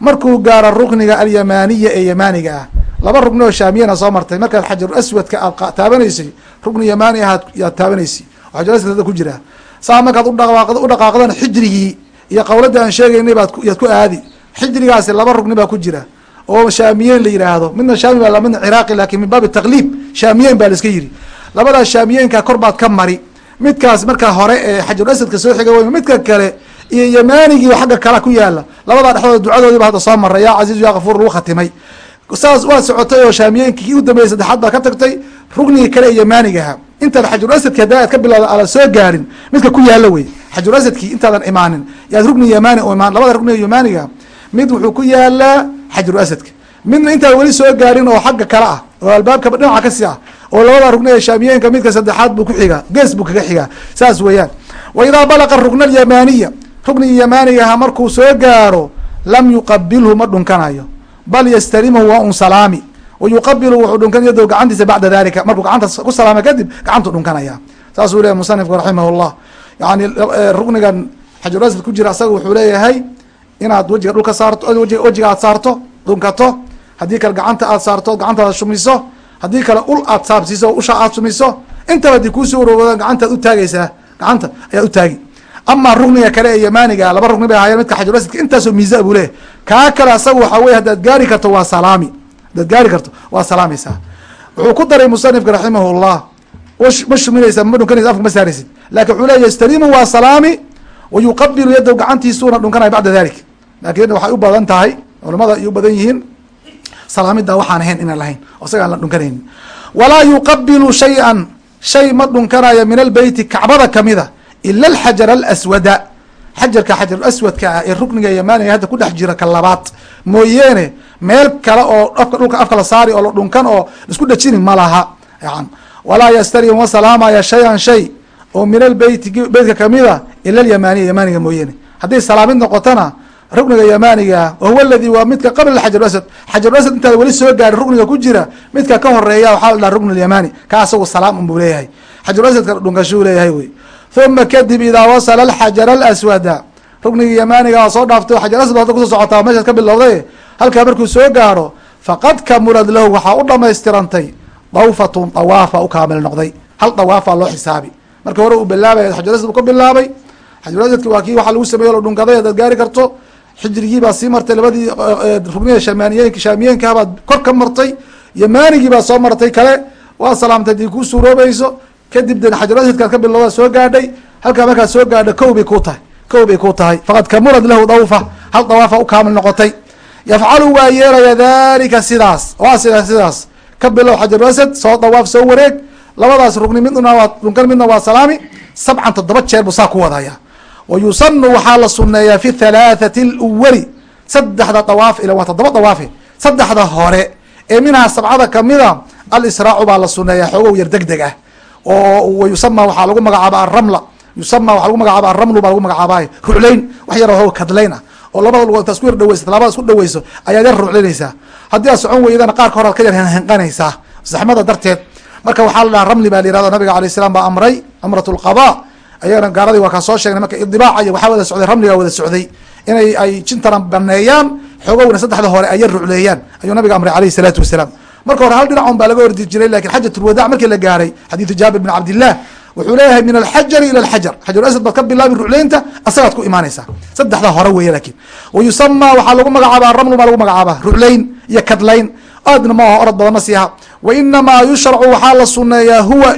markuu gaaro rukniga alyamaaniya ee yamaaniga ah. Laba rukni oo shaamiyana soo martay. Markaad xajaru aswadka aad taabanaysay rukni yamaani ahaad yaad taabanaysay oo xajaru aswadka ku jiraa saa markaad udhaqaaqd udhaqaaqdana xijrigii iyo qawladii aan sheegaynay baad yaad ku aadi. Xijrigaasi laba rugni baa ku jira oo shaamiyeyn la yidhaahdo midna shaami baa midna ciraaqi laakiin min baabi taqliib shaamiyeyn baa la iska yidhi. Labadaas shaamiyeenka kor baad ka mari. Midkaas markaa hore ee xajaru asadka soo xiga wey midka kale iyo yamaanigii xagga kala ku yaalla labadaa dhexdooda ducadoodiiba hadda soo maray. Yaa casiizu yaa kafuur lagu khatimay. Saas waad socotay oo shaamiyeenkii kii u dambeeyey saddexaad baa ka tagtay. Rugniga kale ee yamaanigaha intaad xajaru asadki hadda aad ka bilowda ala soo gaarin midka ku yaalla wey xajaru asadkii intaadan imaanin. Yaad rugni yamani imaan labada rugniga yamaaniga mid wuxuu ku yaalaa xajaru asadka midna intaan weli soo gaarin oo xagga kale ah oo albaabka dhinaca kasi ah oo labada rugni ee shaamiyeenka midka saddexaad buu ku xigaa gees buu kaga xigaa. Saas weeyaan. Wa idaa balaqa rukna alyamaniya rugniga yamaanigaha markuu soo gaaro lam yuqabilhu ma dhunkanayo bal yastalimuhu waa un salaami wa yuqabilu wuxuu dhunkan yado gacantiisa bacda dalika markuu gacanta ku salaama kadib gacantuu dhunkanaya. Saasuu leyahy musanifku raximah llah yani rugnigan xajaru asad ku jira asaga wuxuu leeyahay inaad wejiga dhulka saarto wejiga aad saarto dhunkato. Haddii kale gacanta aad saarto gacantaada shumiso haddii kale ul aad saabsiiso usha aad shumiso intaba haddii kuusoo uroowadaan gacantaad utaagaysaa gacanta ayaad utaagi amaa rugniga kale ee yamaaniga laba rugni bay ahaayeen midka xajaru asadka intaasoo miisa buu leeyahy kaa kale asaga waxaa wey haddaad gaari karto waa salaami haddaad gaari karto waa salaamaysaa wuxuu ku daray musanifka raximah llah ma shuminaysa ma dhunkanaysa afka ma saaraysid. Lakin wuxuu leya yastalimu waa salaami wa yuqabilu yadow gacantiisuuna dhunkanaya bacda dalik laakiin waxay u badan tahay culamada ay u badan yihiin salaamida waxaan ahayn inaan lahayn isagaan la dhunkanaynin. Walaa yuqabilu shay-an shay ma dhunkanayo min albeyti kacbada kamida ila alxajar alaswada xajarka xajar aswadka ah ee rukniga yamaaniga hadda ku dhex jira ka labaad. Mooyeene meel kale oo afka dhulka afka la saari oo la dhunkan oo la isku dhejini ma laha. Yan walaa yastalim ma salaamaya shay-an shay. Oo min albeyti beytka kamida ila alyamaniya yamaaniga mooyeene hadday salaamid noqotona rukniga yamaniga wahuwa aladi waa midka qabla xajar asad xajar asad intaad weli soo gaarin rukniga ku jira midka ka horreeya waxaa la dhaha rukn lyamani ka asagu salaam un buu leeyahay xajar asadka dhunkashuu leeyahay wey uma kadib idaa wasala alxajar alaswada ruknigii yamaniga waa soo dhaaftay xajar asad hadda ku soo socotaa meeshaad ka bilowday halkaa markuu soo gaaro faqad kamulad lahu waxaa u dhamaystirantay dawfatun dawaafa u kaamil noqday hal dawaafaa loo xisaabi marka hore uu bilaabay xajar asad uu ka bilaabay xajar asadki waa kii waxaa lagu sameeye la dhunkaday hadaad gaari karto xijrigii baa sii martay labadii rukniya shamaniyeenka shaamiyeenka baad kor ka martay yamanigii baad soo martay kale waa salaamtay haddii kuu suuroobayso kadib den xajar asadkaad ka bilowda soo gaadhay halkaa markaad soo gaadha kow bay ku tahay kow bay ku tahay. Faqad kamulad lahu dawfa hal dawaafa u kaamil noqotay. Yafcalu waa yeelaya dalika sidaas waa sidaa sidaas. Ka bilow xajar asad soo dawaaf soo wareeg. Labadaas rukni midna waa dhunkan midna waa salaami. Sabcan toddoba jeer buu saa ku wadaya wa yusanu waxaa la suneeyaa fi halaathati اlwali saddexda dawaaf ila waa toddoba dawaafe saddexda hore ee minhaa sabcada kamida alisraacu baa la suneeyaa xoogow yar deg deg ah oo wayusama waxaa lagu magacaaba aramla yusama waxaa lagu magacaaba aramlu baa lagu magacaabay ruclayn wax yar oo kadlayn oo labada lugood intaa isku yar dhaweysa labada isku dhaweyso ayaad yar ruclinaysaa haddii aad socon weydana qaarka hore ad ka yar henqanaysaa zaxmada darteed marka waxaa la dhaha ramli baa la yiraahdo nabiga alayh salaam baa amray amrat lqada ayagana gaaradii waa kaa soo sheegnay marka idibaaca waxaa wada socday ramligaa wada socday. Inay ay jintana baneeyaan xoogowna saddexda hore ay yar rucleeyaan. Ayuu nabiga amray alayhi salaatu wasalaam marka hore hal dhinac un baa laga ordi jiray laakiin xajatulwadac markii la gaaray xadiidu jaabir bin cabdillah wuxuu leeyahay min alxajari ila alxajar. Xajar asad baad ka bilaabi rucleynta asagaad ku imaanaysaa. Saddexda hore weeye laakiin wa yusama waxaa lagu magacaabaa ramlu baa lagu magacaabaa. Rucleyn iyo kadlayn aadna ma aho orod badan ma siiha wa inamaa yushracu waxaa la suneeyaa huwa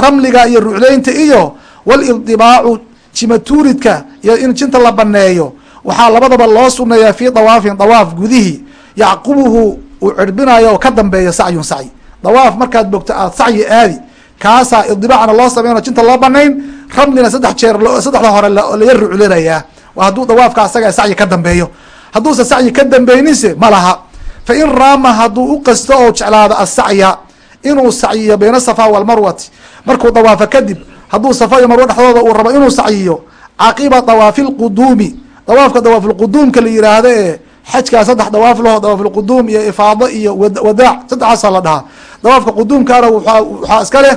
ramliga iyo rucleynta iyo walidibaacu jimatuuridka iyo in jinta la baneeyo waxaa labadaba loo suneeyaa fii dawaafin dawaaf gudihii yacqubuhu uu cirbinayo oo ka dambeeyo sacyun sacyi. Dawaaf markaad bogto aad sacyi aadi. Kaasaa idibaacna loo sameyn jinta loo banayn ramlina saddex jeer saddexda hore laya ruclinayaa. Hadduu dawaafka asaga sacyi ka dambeeyo. Hadduusa sacyi ka dambeyninse ma laha. Fa in raama hadduu u qasto oo jeclaado asacya inuu sacyiyo bayna safa walmarwati markuu dawaafo kadib hadduu safa iyo marwo dhexdooda uu rabo inuu sacyiyo caqiba dawaafi lquduumi dawaafka dawaafulquduumka la yiraahdo ee xajkaa saddex dawaaf laho dawaafulquduum iyo ifaado iyo wadaac saddexaasaa la dhahaa. Dawaafka quduumkaana waxaa iska leh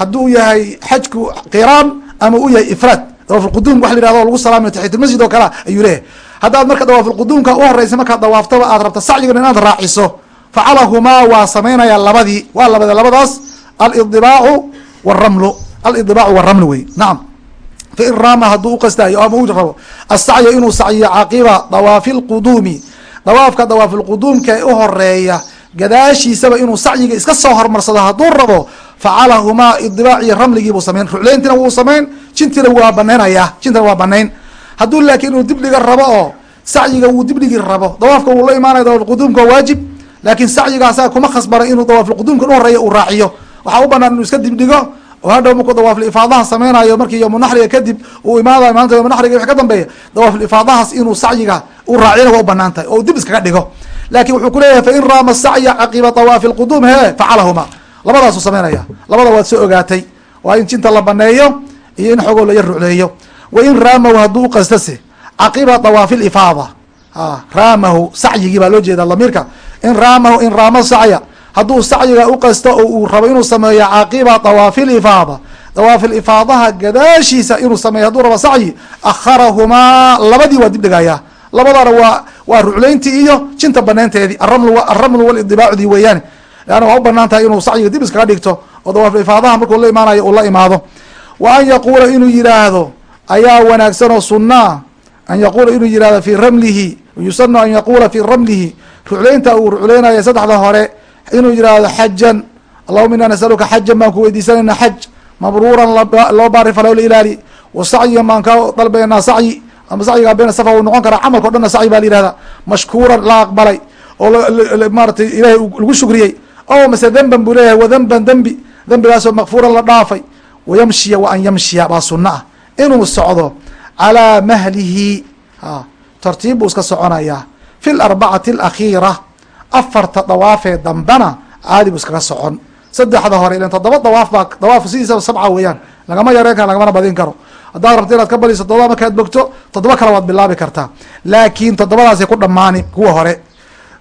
hadduu yahay xajku qiraan ama u yahay ifraad. Dawaafulquduum wax la yiraahdo lagu salaamayo taxiyatulmasjid oo kale ayuu leeyahay. Haddaad marka dawaafulquduumka u horeysa markaad dawaaftaba aad rabta sacyigana inaad raaciso facalahumaa waa samaynaya labadii waa labada labadaas alidibaacu wramlu alidibaacu waramlu wey nacam fain raama hadduu uqastaayo ama u rabo asacya inuu sacyiyo caqiba dawaafi lquduumi dawaafka dawaafilquduumka ee u horreeya gadaashiisaba inuu sacyiga iska soo hormarsado hadduu rabo facalahumaa idibaac iyo ramligiibuu samayn rucleyntina wuu samayn jintina waa banaynaya jintina waa banayn hadduu laakiin inuu dibdhiga rabo oo sacyiga wuu dibdhigi rabo dawaafka wuu la imaanaya dawaafilquduumka waa waajib laakiin sacyiga kuma khasbana inuu dawaafilquduumka u horreeya uu raaciyo. Waxaa u banaan inuu iska dibdhigo oo hadhow markuu dawaaflifaadaha sameynayo markii yowmunaxriga kadib uu imaadayo maalinta yowmunaxriga wix ka dambeeya dawaaflifaadahaas inuu sacyiga u raaciyana waa u bannaan tahay oo dib iskaga dhigo. Laakin wuxuu kuleeyahay fain raama sacya caqiba dawaafi lquduum he facalahuma. Labadaasuu sameynaya. Labada waad soo ogaatay. Waa in jinta la baneeyo iyo in xogoo laya rucleeyo wain raamahu hadduu uqastase caqiba dawaafi lifaada raamahu sacyigii baa loo jeeda lamiirka in raamahu in raama sacya hadduu sacyiga uqasto oo uu rabo inuu sameeyo caqiba dawaafi lifaada dawaaf lifaadaha gadaashiisa inuu sameeyo hadduu rabo sacyi akharahumaa labadii waa dib dhigaya labadana waa waa rucleyntii iyo jinta banaynteedii araml aramlu walidibaacdii weeyaani. Leanna waa u bannaan tahay inuu sacyiga dib iskaga dhigto oo dawaaf lifaadaha markuu la imaanayo uu la imaado. Wa an yaquula inuu yihaahdo ayaa wanaagsan oo sunaa an yaquula inuu yihahdo fii ramlihi yusanu an yaquula fii ramlihi. Rucleynta uu rucleynayo saddexda hore inuu yihahdo xajan allahuma ina nasaluka xajan baan ku weydiisanayna xaj. Mabruuran loo baarifalo la ilaali. Wa baan ka dalbaynaa sacyi ama sacyigaa been safa uu noqon karaa camalka o dhanna sacyi baa la yihahda mashkuuran la aqbalay oo maaratay ilahay lagu shukriyey. O mase denban buu leeyahay wadenban dembi dembigaasoo makfuuran la dhaafay. Wayamshiya wa an yamshiya baa sunna ah. Inuu socdo calaa mahlihi. Tartiib buu iska soconayaa fi larbacati alakhiira afarta dawaafee dambena caadi bu iskaga socon. Saddexda hore ilan toddoba dawaaf baa dawaaf sidiisaba sabca weeyaan. Lagama yareen karo lagamana badin karo haddaad rabto inaad ka badiso toddoba markaad bogto toddoba kale waad bilaabi kartaa. Laakiin toddobadaasay ku dhamaani kuwa hore.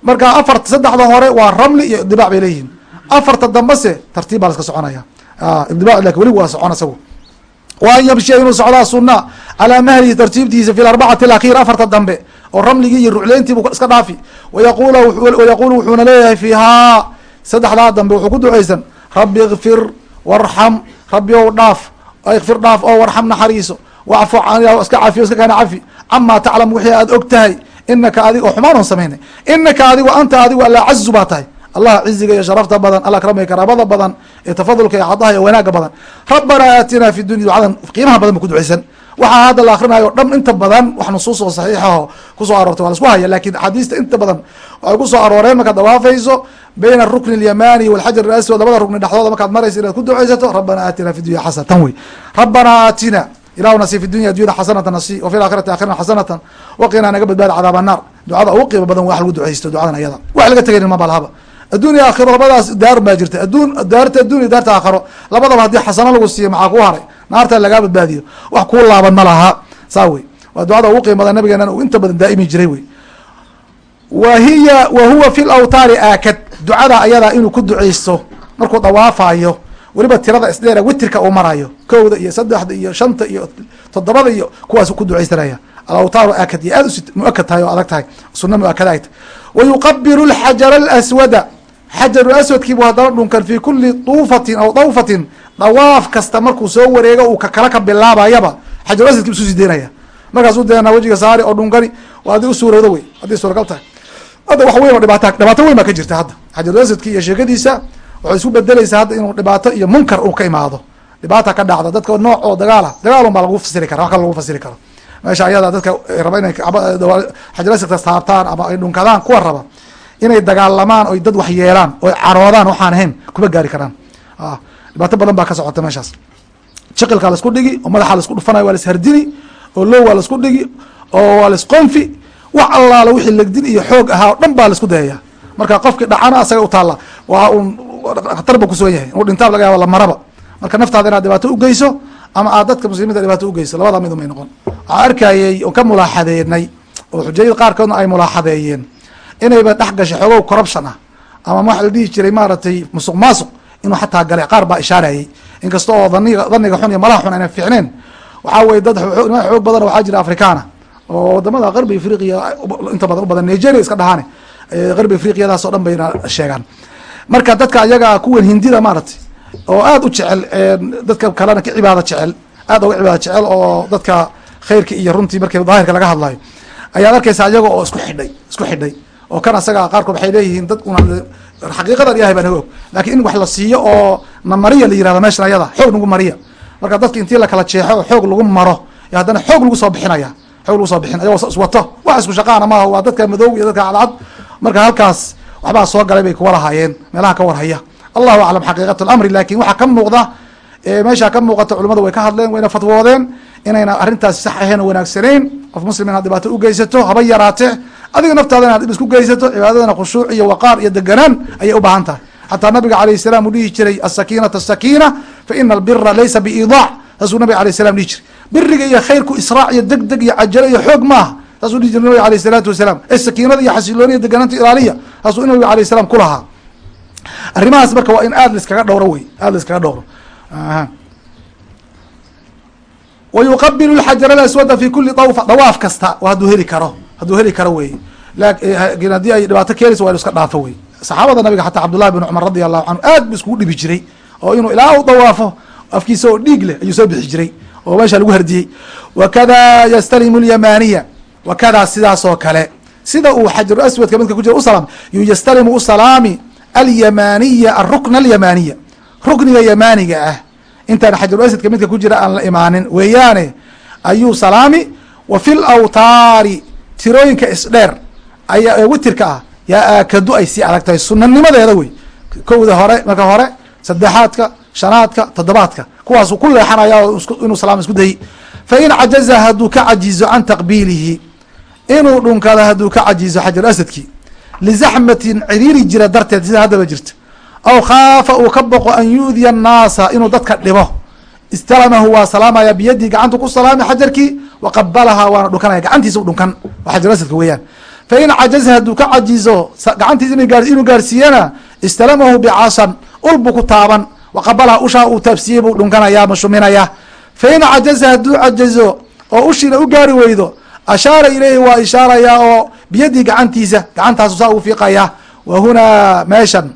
Marka afar saddexda hore waa ramli iyo idibaac bay leeyihiin. Afarta dambese tartiib baa laska soconaya. Idibaac laakiin weli waa socon isagu wa yamshiya inuu socdaa suna calaa mahlihi tartiibtiisa fi arbacati alakhir afarta dambe oo ramligii iyo rucleyntiibu iska dhaafi. Wayaqul wayaqulu wuxuuna leeyahay fiihaa saddexdaa dambe wuxuu ku ducaysan rabi ikfir warxam rabbi ow dhaaf ikfir dhaaf oo warxam naxariiso. Wacfu iska cafiyo iska kana cafi. Camaa taclam wixii aad og tahay inaka adig oo xumaan on samaynay. Inaka adigu anta adigu alla cazu baa tahay. Allah ciziga iyo sharafta badan alla kramay karaamada badan ee tafadulka iyo cadaha iyo wanaaga badan. Rabbanaa aatinaa fi dunya ducadan qiimaha badan ba ku ducaysan waxaa hadda la akrinayo o dhan inta badan wax nusuus oo saxiixaho ku soo aroortay waa la isku haya laakiin axaadiista inta badan waxay ku soo arooreen markaad dawaafayso bayna arukni alyamani walxajar alaswad labada rukni dhexdooda markaad maraysa inaad ku ducaysato rabbanaa aatina fi dunya xasana tan wey. Rabbanaa aatina ilahuna si fi dunya adunyada xasanatan nasi wa fi laakhirati akhirana xasanatan waqinaa naga badbaada cadaab annaar ducada ugu qiimo badan wax lagu ducaysto ducadan ayada. Wax laga tegaynin maba addunya aakhiro labadaas daar baa jirta adduun daarta addunya daarta aakhiro. Labadaba haddii xasano lagu siiyo maxaa ku haray? Naarta lagaa badbaadiyo. Wax kuu laaban ma laha. Saa wey waa ducada ugu qiimo badan uu inta badan daa'imi jiray wey wa hiya wa huwa fi lawtaari aakad. Ducada ayadaa inuu ku duceysto markuu dawaafayo weliba tirada isdheera witirka uu marayo kowda iyo saddexda iyo shanta iyo toddobada iyo kuwaas ku duceysanaya alawtaaru aakad iyo aad muakad tahay oo adag tahay. Suna muakada ay tahy wa yuqabilu lxajara alaswada xajaru aswadkiibu haddana dhunkan fi kuli duufatin aw dawfatin. Dawaaf kasta markuu soo wareego uu kakala ka bilaabayaba. Xajaru aswadkiibu isu sideynaya markaasuu deena wejiga saari oo dhunkani waa haddii usuurowda wey haddii suuragal tahay. Hadda wax weyn oo dhibaata dhibaato weyn baa ka jirta hadda. Xajaru aswadki iyo sheekadiisa waxay isku bedeleysaa hadda inuu dhibaato iyo munkar uu ka imaado. Dhibaata ka dhacda dadka nooc oo dagaala dagaalun baa lagu fasiri kara wax kale lagu fasiri karo meesha ayada dadka raba inay xajar aswadka taabtaan ama ay dhunkadaan kuwa raba inay dagaalamaan oy dad wax yeelaan oy caroodaan waxaan ahayn kuma gaari karaan. Dhibaato badan baa ka socota meeshaas. Jiqilkaa la isku dhigi oo madaxa la isku dhufanayo waa lashardini oo low waa la isku dhigi oo waa laisqonfi wax allaala wixii legdin iyo xoog ahaa o dhan baa la isku dayaya marka qofkii dhacana asaga utaalla waa un khatar ba kusugan yahay. Dhintaab laga yaaba lamaraba marka naftaada inaad dhibaato ugeyso ama aad dadka muslimiinta dhibaato ugeyso labada mid umay noqon. Waxaa arkayey oo ka mulaaxadeynay oo xujayada qaarkoodna ay mulaaxadeeyeen inayba dhex gashay xoogow corruption ah ama waxa la dhihi jiray maaragtay musuq maasuq inuu xataa galay qaar baa ishaarayay. Inkasta oo daniga xun iyo malaha xun ayna fiicneen. Waxaa weye dad niman xoog badan waxaa jira afrikaana oo waddamada qarbi afriqiya inta badan u badan nigeria iska dhahaane qarbi afriqiyadaas o dhan bayna sheegaan. Marka dadka ayaga kuwan hindida maaragtay oo aad u jecel dadka kalena ka cibaado jecel aad oga cibaado jecel oo dadka khayrka iyo runtii markii daahirka laga hadlayo ayaad arkaysa ayaga oo isku xidhay isku xidhay oo kan asaga qaarkood waxay leeyihiin dad una xaqiiqadan ilahay baa naga og. In wax la siiyo oo na mariya la yiraahdo meeshan ayada xoog nagu mariya. Marka dadka intii lakala jeexo oo xoog lagu maro yo haddana xoog lagu soo bixinaya xoog lagu soo bixin ayagoo iswato. Wax isku shaqaana maaha waa dadka madow iyo dadka cadcad. Marka halkaas waxbaa soo galay bay kuwa lahaayeen meelaha ka warhaya. Allahu aclam xaqiiqat lamri laakiin waxaa ka muuqda meeshaa ka muuqata culimadu way ka hadleen wayna fatwoodeen inayna arrintaasi sax ahayn oo wanaagsanayn. Qof muslim inaad dhibaato ugeysato haba yaraatee adiga naftaada inaad dhib isku geysato cibaadadana khushuuc iyo waqaar iyo deganaan ayay u baahan tahay. Xataa nabiga alayh salam uu dhihi jiray asakiinata asakiina fa ina albira laysa biidaac saasuu nabiga alayh salam dhihi jiray. Biriga iyo khayrku israac iyo deg deg iyo cajalo iyo xoog maaha saasuu dhihi jiray nabiga alayh salaatu wasalaam ee sakiinada iyo xasilooniya deganaanta ilaaliya. Saasuu nabiga alayh salam ku lahaa. Arrimahaas marka waa in aada laiskaga dhowro wey aada laiskaga dhowro. Wa yuqabilu alaswada fi kuli dawaaf kasta hadduu heli karo hadduu heli karo wey. Lakin haddii ay dhibaato keenayso waa inu iska dhaafo wey. Saxaabada nabiga xataa cabdullahi bin cumar radi allahu canhu aad bu iskugu dhibi jiray. Oo inuu ilaa u dawaafo afkiisa oo dhiig leh ayuu soo bixi jiray. Oo meesha lagu hardiyey. Wakada yastalimu lyamaniya wakada sidaas kale. Sida uu xajaru aswadka midka ku jira usalaam yu yastalimu usalaami alyamaniya arukna alyamaniya. Rukniga yamaniga ah. Intaan xajaru aswadka midka ku jira aan la imaanin weeyaane ayuu salaami wa fi lawtaari tirooyinka isdheer aya witirka ah. Yaa aakadu ay sii adag tahay sunanimadeeda wey. Kowda hore marka hore saddexaadka shanaadka toddobaadka. Kuwaasuu ku leexanaya inuu salaam isku dayi. Fa in cajaza hadduu ka cajizo can taqbiilihi. Inuu dhunkado hadduu ka cajizo xajar asadki. Lizaxmatin ciriiri jira darteed sida haddaba jirta. Aw khaafa uu ka boqo an yu'diya annaasa inuu dadka dhibo. Istalamahu waa salaamaya biyadii gacantu ku salaamay xajarkii waqabalahaa waana dhunkanaya gacantiisa u dhunkan waa asadka weeyaan fain cajaza hadduu ka cajizo gacantiisa inuu gaarsiiyana istalamahu bicasan ul buu ku taaban waqabalaha ushaa uu taabsiiyey buu dhunkanaya ma shuminaya fain cajaza hadduu cajazo oo ushiina u gaari weydo ashaara ilayhi waa ishaaraya oo biyadii gacantiisa gacantaasu saa uu fiiqaya wa hunaa meeshan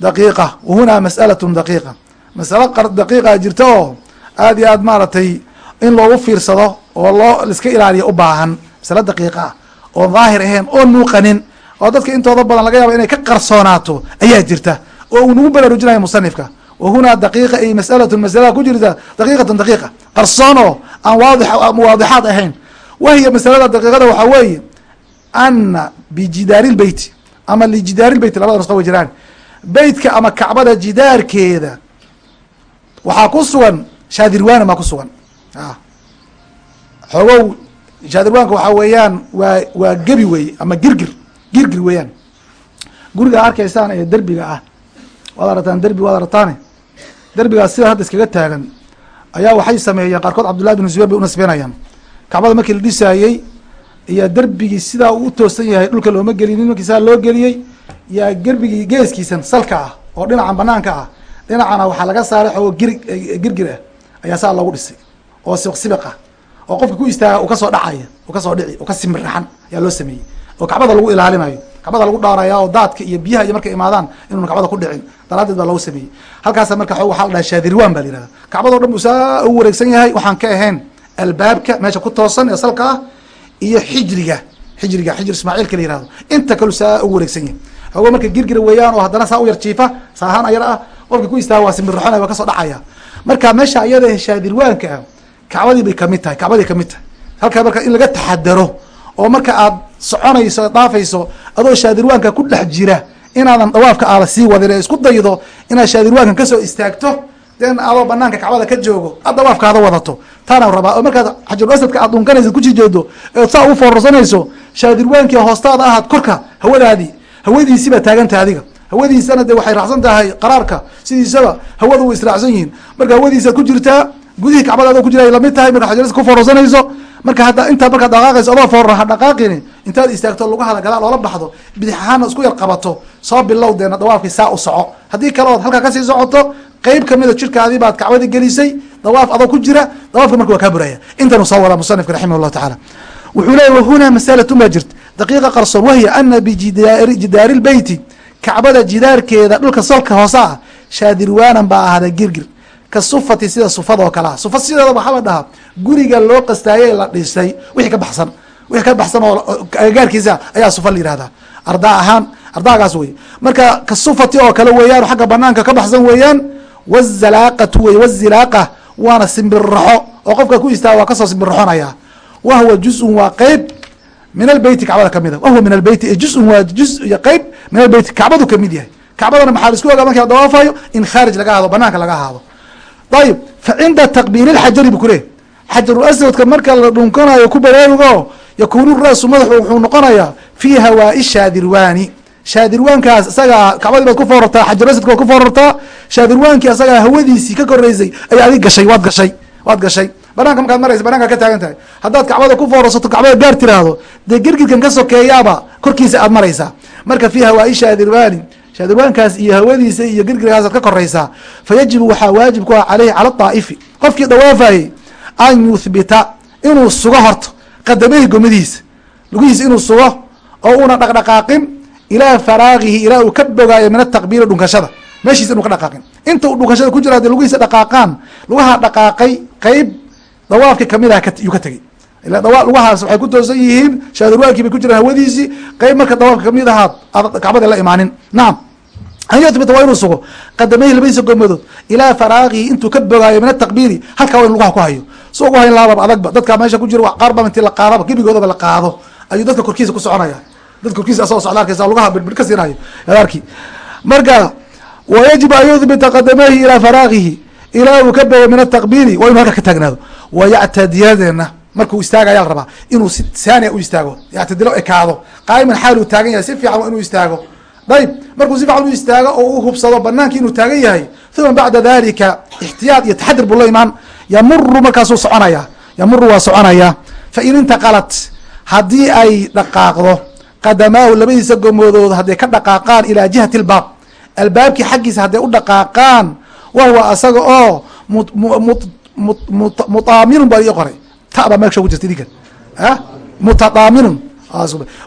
daqiiqa wa hunaa mas'alatun daqiiqa masalo daqiiqa jirta oo aad iyo aad maaragtay in loogu fiirsado oo loo liska ilaaliyo u baahan masalo daqiiqa ah oo daahir ahayn oo nuuqanin oo dadka intooda badan laga yaaba inay ka qarsoonaato ayaa jirta. Oo uu nagu baraarujinayo musanifka wa hunaa daqiiqa ay mas'alatun masalada ku jirta daqiiqatan daqiiqa. Qarsoon oo aan waadi waadixaad ahayn. Wahiya masalada daqiiqada waxaa weeye ana bijidaari lbeyti ama lijidaari lbeyti labada nusqa way jiraan. Beytka ama kacbada jidaarkeeda waxaa ku sugan shaadirwana maa ku sugan xoogow shaadirwaanka waxaa weeyaan waa waa gebi wey ama girgir girgir weeyaan. Guriga arkaysaan ee derbiga ah waad arataan derbi waad arataane derbigaas sida hadda iskaga taagan ayaa waxay sameeyeen qaarkood cabdullahi bin zubayr bay unasbinayaan kacbada markii la dhisaayey iyo derbigii sidaa uu toosan yahay dhulka looma gelinin markii saa loo geliyey yaa gerbigii geeskiisan salka ah oo dhinacan banaanka ah. Dhinacana waxaa laga saaray oo gir girgir ah ayaa saa loogu dhisay oo sibiq sibiq ah oo qofka ku istaaga u ka soo dhacaya u ka soo dhici u ka simirraxan ayaa loo sameeyey. Oo kacbada lagu ilaalinayo kacbada lagu dhaaraya oo daadka iyo biyaha iyo markay imaadaan inuuna kacbada ku dhicin. Daraadeed baa loogu sameeyey. Halkaasa marka waxaa la dhaha shaadirwan baa la yihahda kacbado dhan buu saa u wareegsan yahay waxaan ka ahayn albaabka meesha ku toosan ee salka ah iyo xijriga xijriga xijir ismaaciilka la yihahdo inta kalu saa ugu wareegsan yahay. Xoogo marka girgira weeyaan oo haddana saa u yar jiifa saahaan ayar ah qofka ku istaaga waa simirraxonay waa ka soo dhacaya. Marka meesha iyada shaadirwaanka ah kacbadii bay ka mid tahay kacbaday ka mid tahay. Halkaa marka in laga taxadaro oo marka aad soconayso dhaafayso adoo shaadirwaanka ku dhex jira inaadan dawaafka aada sii wadin ee isku daydo inaad shaadirwaankan ka soo istaagto den adoo banaanka kacbada ka joogo aad dawaafkaada wadato. Taana rabaa. Oo markaad xajarul asadka aad dhunkanaysa ku sii jeedo eed saa u foorarsanayso shaadirwaankii hoostaada ahaad korka hawadaadii hawadiisibaa taagantah adiga. Hawadiisana de waxay raacsan tahay qaraarka. Sidiisaba hawada way israacsan yihiin. Marka hawadiisaad ku jirtaa gudihii kacbada adoo ku jira ay la mid tahay marka xajarul asad ku foorarsanayso. Marka hadda intaa markaad dhaqaaqayso adoo foorra ha dhaqaaqini intaad istaagto lugahada gadaal oola baxdo bidix ahaana isku yar qabato soo bilow deena dawaafkii saa u soco. Haddii kale ood halkaa ka sii socoto qeyb kamida jirkaadii baad kacbada gelisay dawaaf adoo ku jira dawaafka marka waa kaa buraya. Intanu soo wadaa musanifka raximah llahu tacaala. Wuxuu leeyay wahunaa masalatun baa jirta daqiiqa qarsoon wahiya ana bijidaari lbeyti kacbada jidaarkeeda dhulka solka hoose ah shaadirwaanan baa ahada girgir ka sufati sida sufada oo kale ah. Sufa sideeda waxaa la dhahaa guriga loo qastaayey la dhisay wixii ka baxsan wixii ka baxsan oo agagaarkiisa ayaa sufa la yihahdaa ardaa ahaan ardaagaas wey marka ka sufati oo kale weeyaan xagga banaanka ka baxsan weeyaan wazalaaqatu wey wazilaaqa waana simbirraxo oo qofka ku istaaga waa ka soo simbirraxonaya wahwa juzun waa qeyb min albeyti kacbada ka mid a wahwa min albeyti juzun waa juz iyo qeyb min albeyti kacbadu ka mid yahay. Kacbadana maxaa la isku ogaa marki la dawaafayo in khaarij laga hado banaanka laga haado ayib fa cinda taqbiili lxajari bu kuleh xajarul aswadka marka la dhunkanayo ku baraarugo yakunu ra'su madaxu wuxuu noqonayaa fi hawaa'i shaadirwaani. Shaadirwaankaas isagaa kacbadii baad ku foorartaa xajarul asadka waad ku foorartaa shaadirwaankii asagaa hawadiisii ka koreysay ayaa adig gashay waad gashay waad gashay. Banaanka markaad maraysa bananka ka taagan tahay. Haddaad kacbada ku foorarsato kacbada gaar tiraahdo dee girgirkan ka sokeeyaaba korkiisa aad maraysaa. Marka fi hawaa'i shaadirwaani shaadirwaankaas iyo hawadiisa iyo girgirkaasaad ka koraysaa fa yajibu waxaa waajib ku ah caleyhi cala daa'ifi qofkii dawaafayey an yuthbita inuu sugo horto qadamayhi gomadihiisa lugihiisa inuu sugo oo una dhaqdhaqaaqin ilaa faraagihi ilaa uu ka bogaayo min ataqbiili dhunkashada. Meeshiisa inu ka dhaqaaqin. Inta uu dhunkashada ku jira haddii lugihiisa dhaqaaqaan lugaha dhaqaaqay qeyb dawaafki ka mid ah yuu ka tegey ila dawa lugahaas waxay ku toosan yihiin shaadirwaankii bay ku jiraan hawadiisii. Qeyb marka dawaafka ka mid ahaad aad kacbada la imaanin. Nacam an yuthbita waa inuu sugo. Qadamayhi labadiisa gomadood ilaa faraagihi intuu ka bogaayo min ataqbiili halkaa waa in lugaha ku hayo. So ugu hayn laababa adagba dadkaa meesha ku jira qaar ba inti la qaadaba gebigoodaba la qaado ayuu dadka korkiisa ku soconaya. Dadka korkiisa asagoo socda arkaysa lugaha birbir ka siinayo adaarki marka wa yajibu an yuthbita qadamayhi ilaa faraagihi ilaa uu ka bogo min ataqbiili waa inu halka ka taagnaado. Wayactadiyadeena markuu istaagaya la rabaa inuu si saania u istaago yactadilo ekaado qaa'iman xaal uu taagan yahay si fiican inuu istaago. Ayb markuu si fiican u istaago oo u hubsado banaanki inuu taagan yahay uma bacda dalika ixtiyaad iyo taxadir buu la imaan. Yamuru markaasuu soconaya yamuru waa soconaya. Fain intaqalat haddii ay dhaqaaqdo qadamaahu labadiisa gomoodood hadday ka dhaqaaqaan ilaa jihati lbaab albaabkii xaggiisa hadday u dhaqaaqaan wahuwa asaga oo mutaaminun baa ii qoray ta baa meesha ku jirta idinkan mutadaaminun.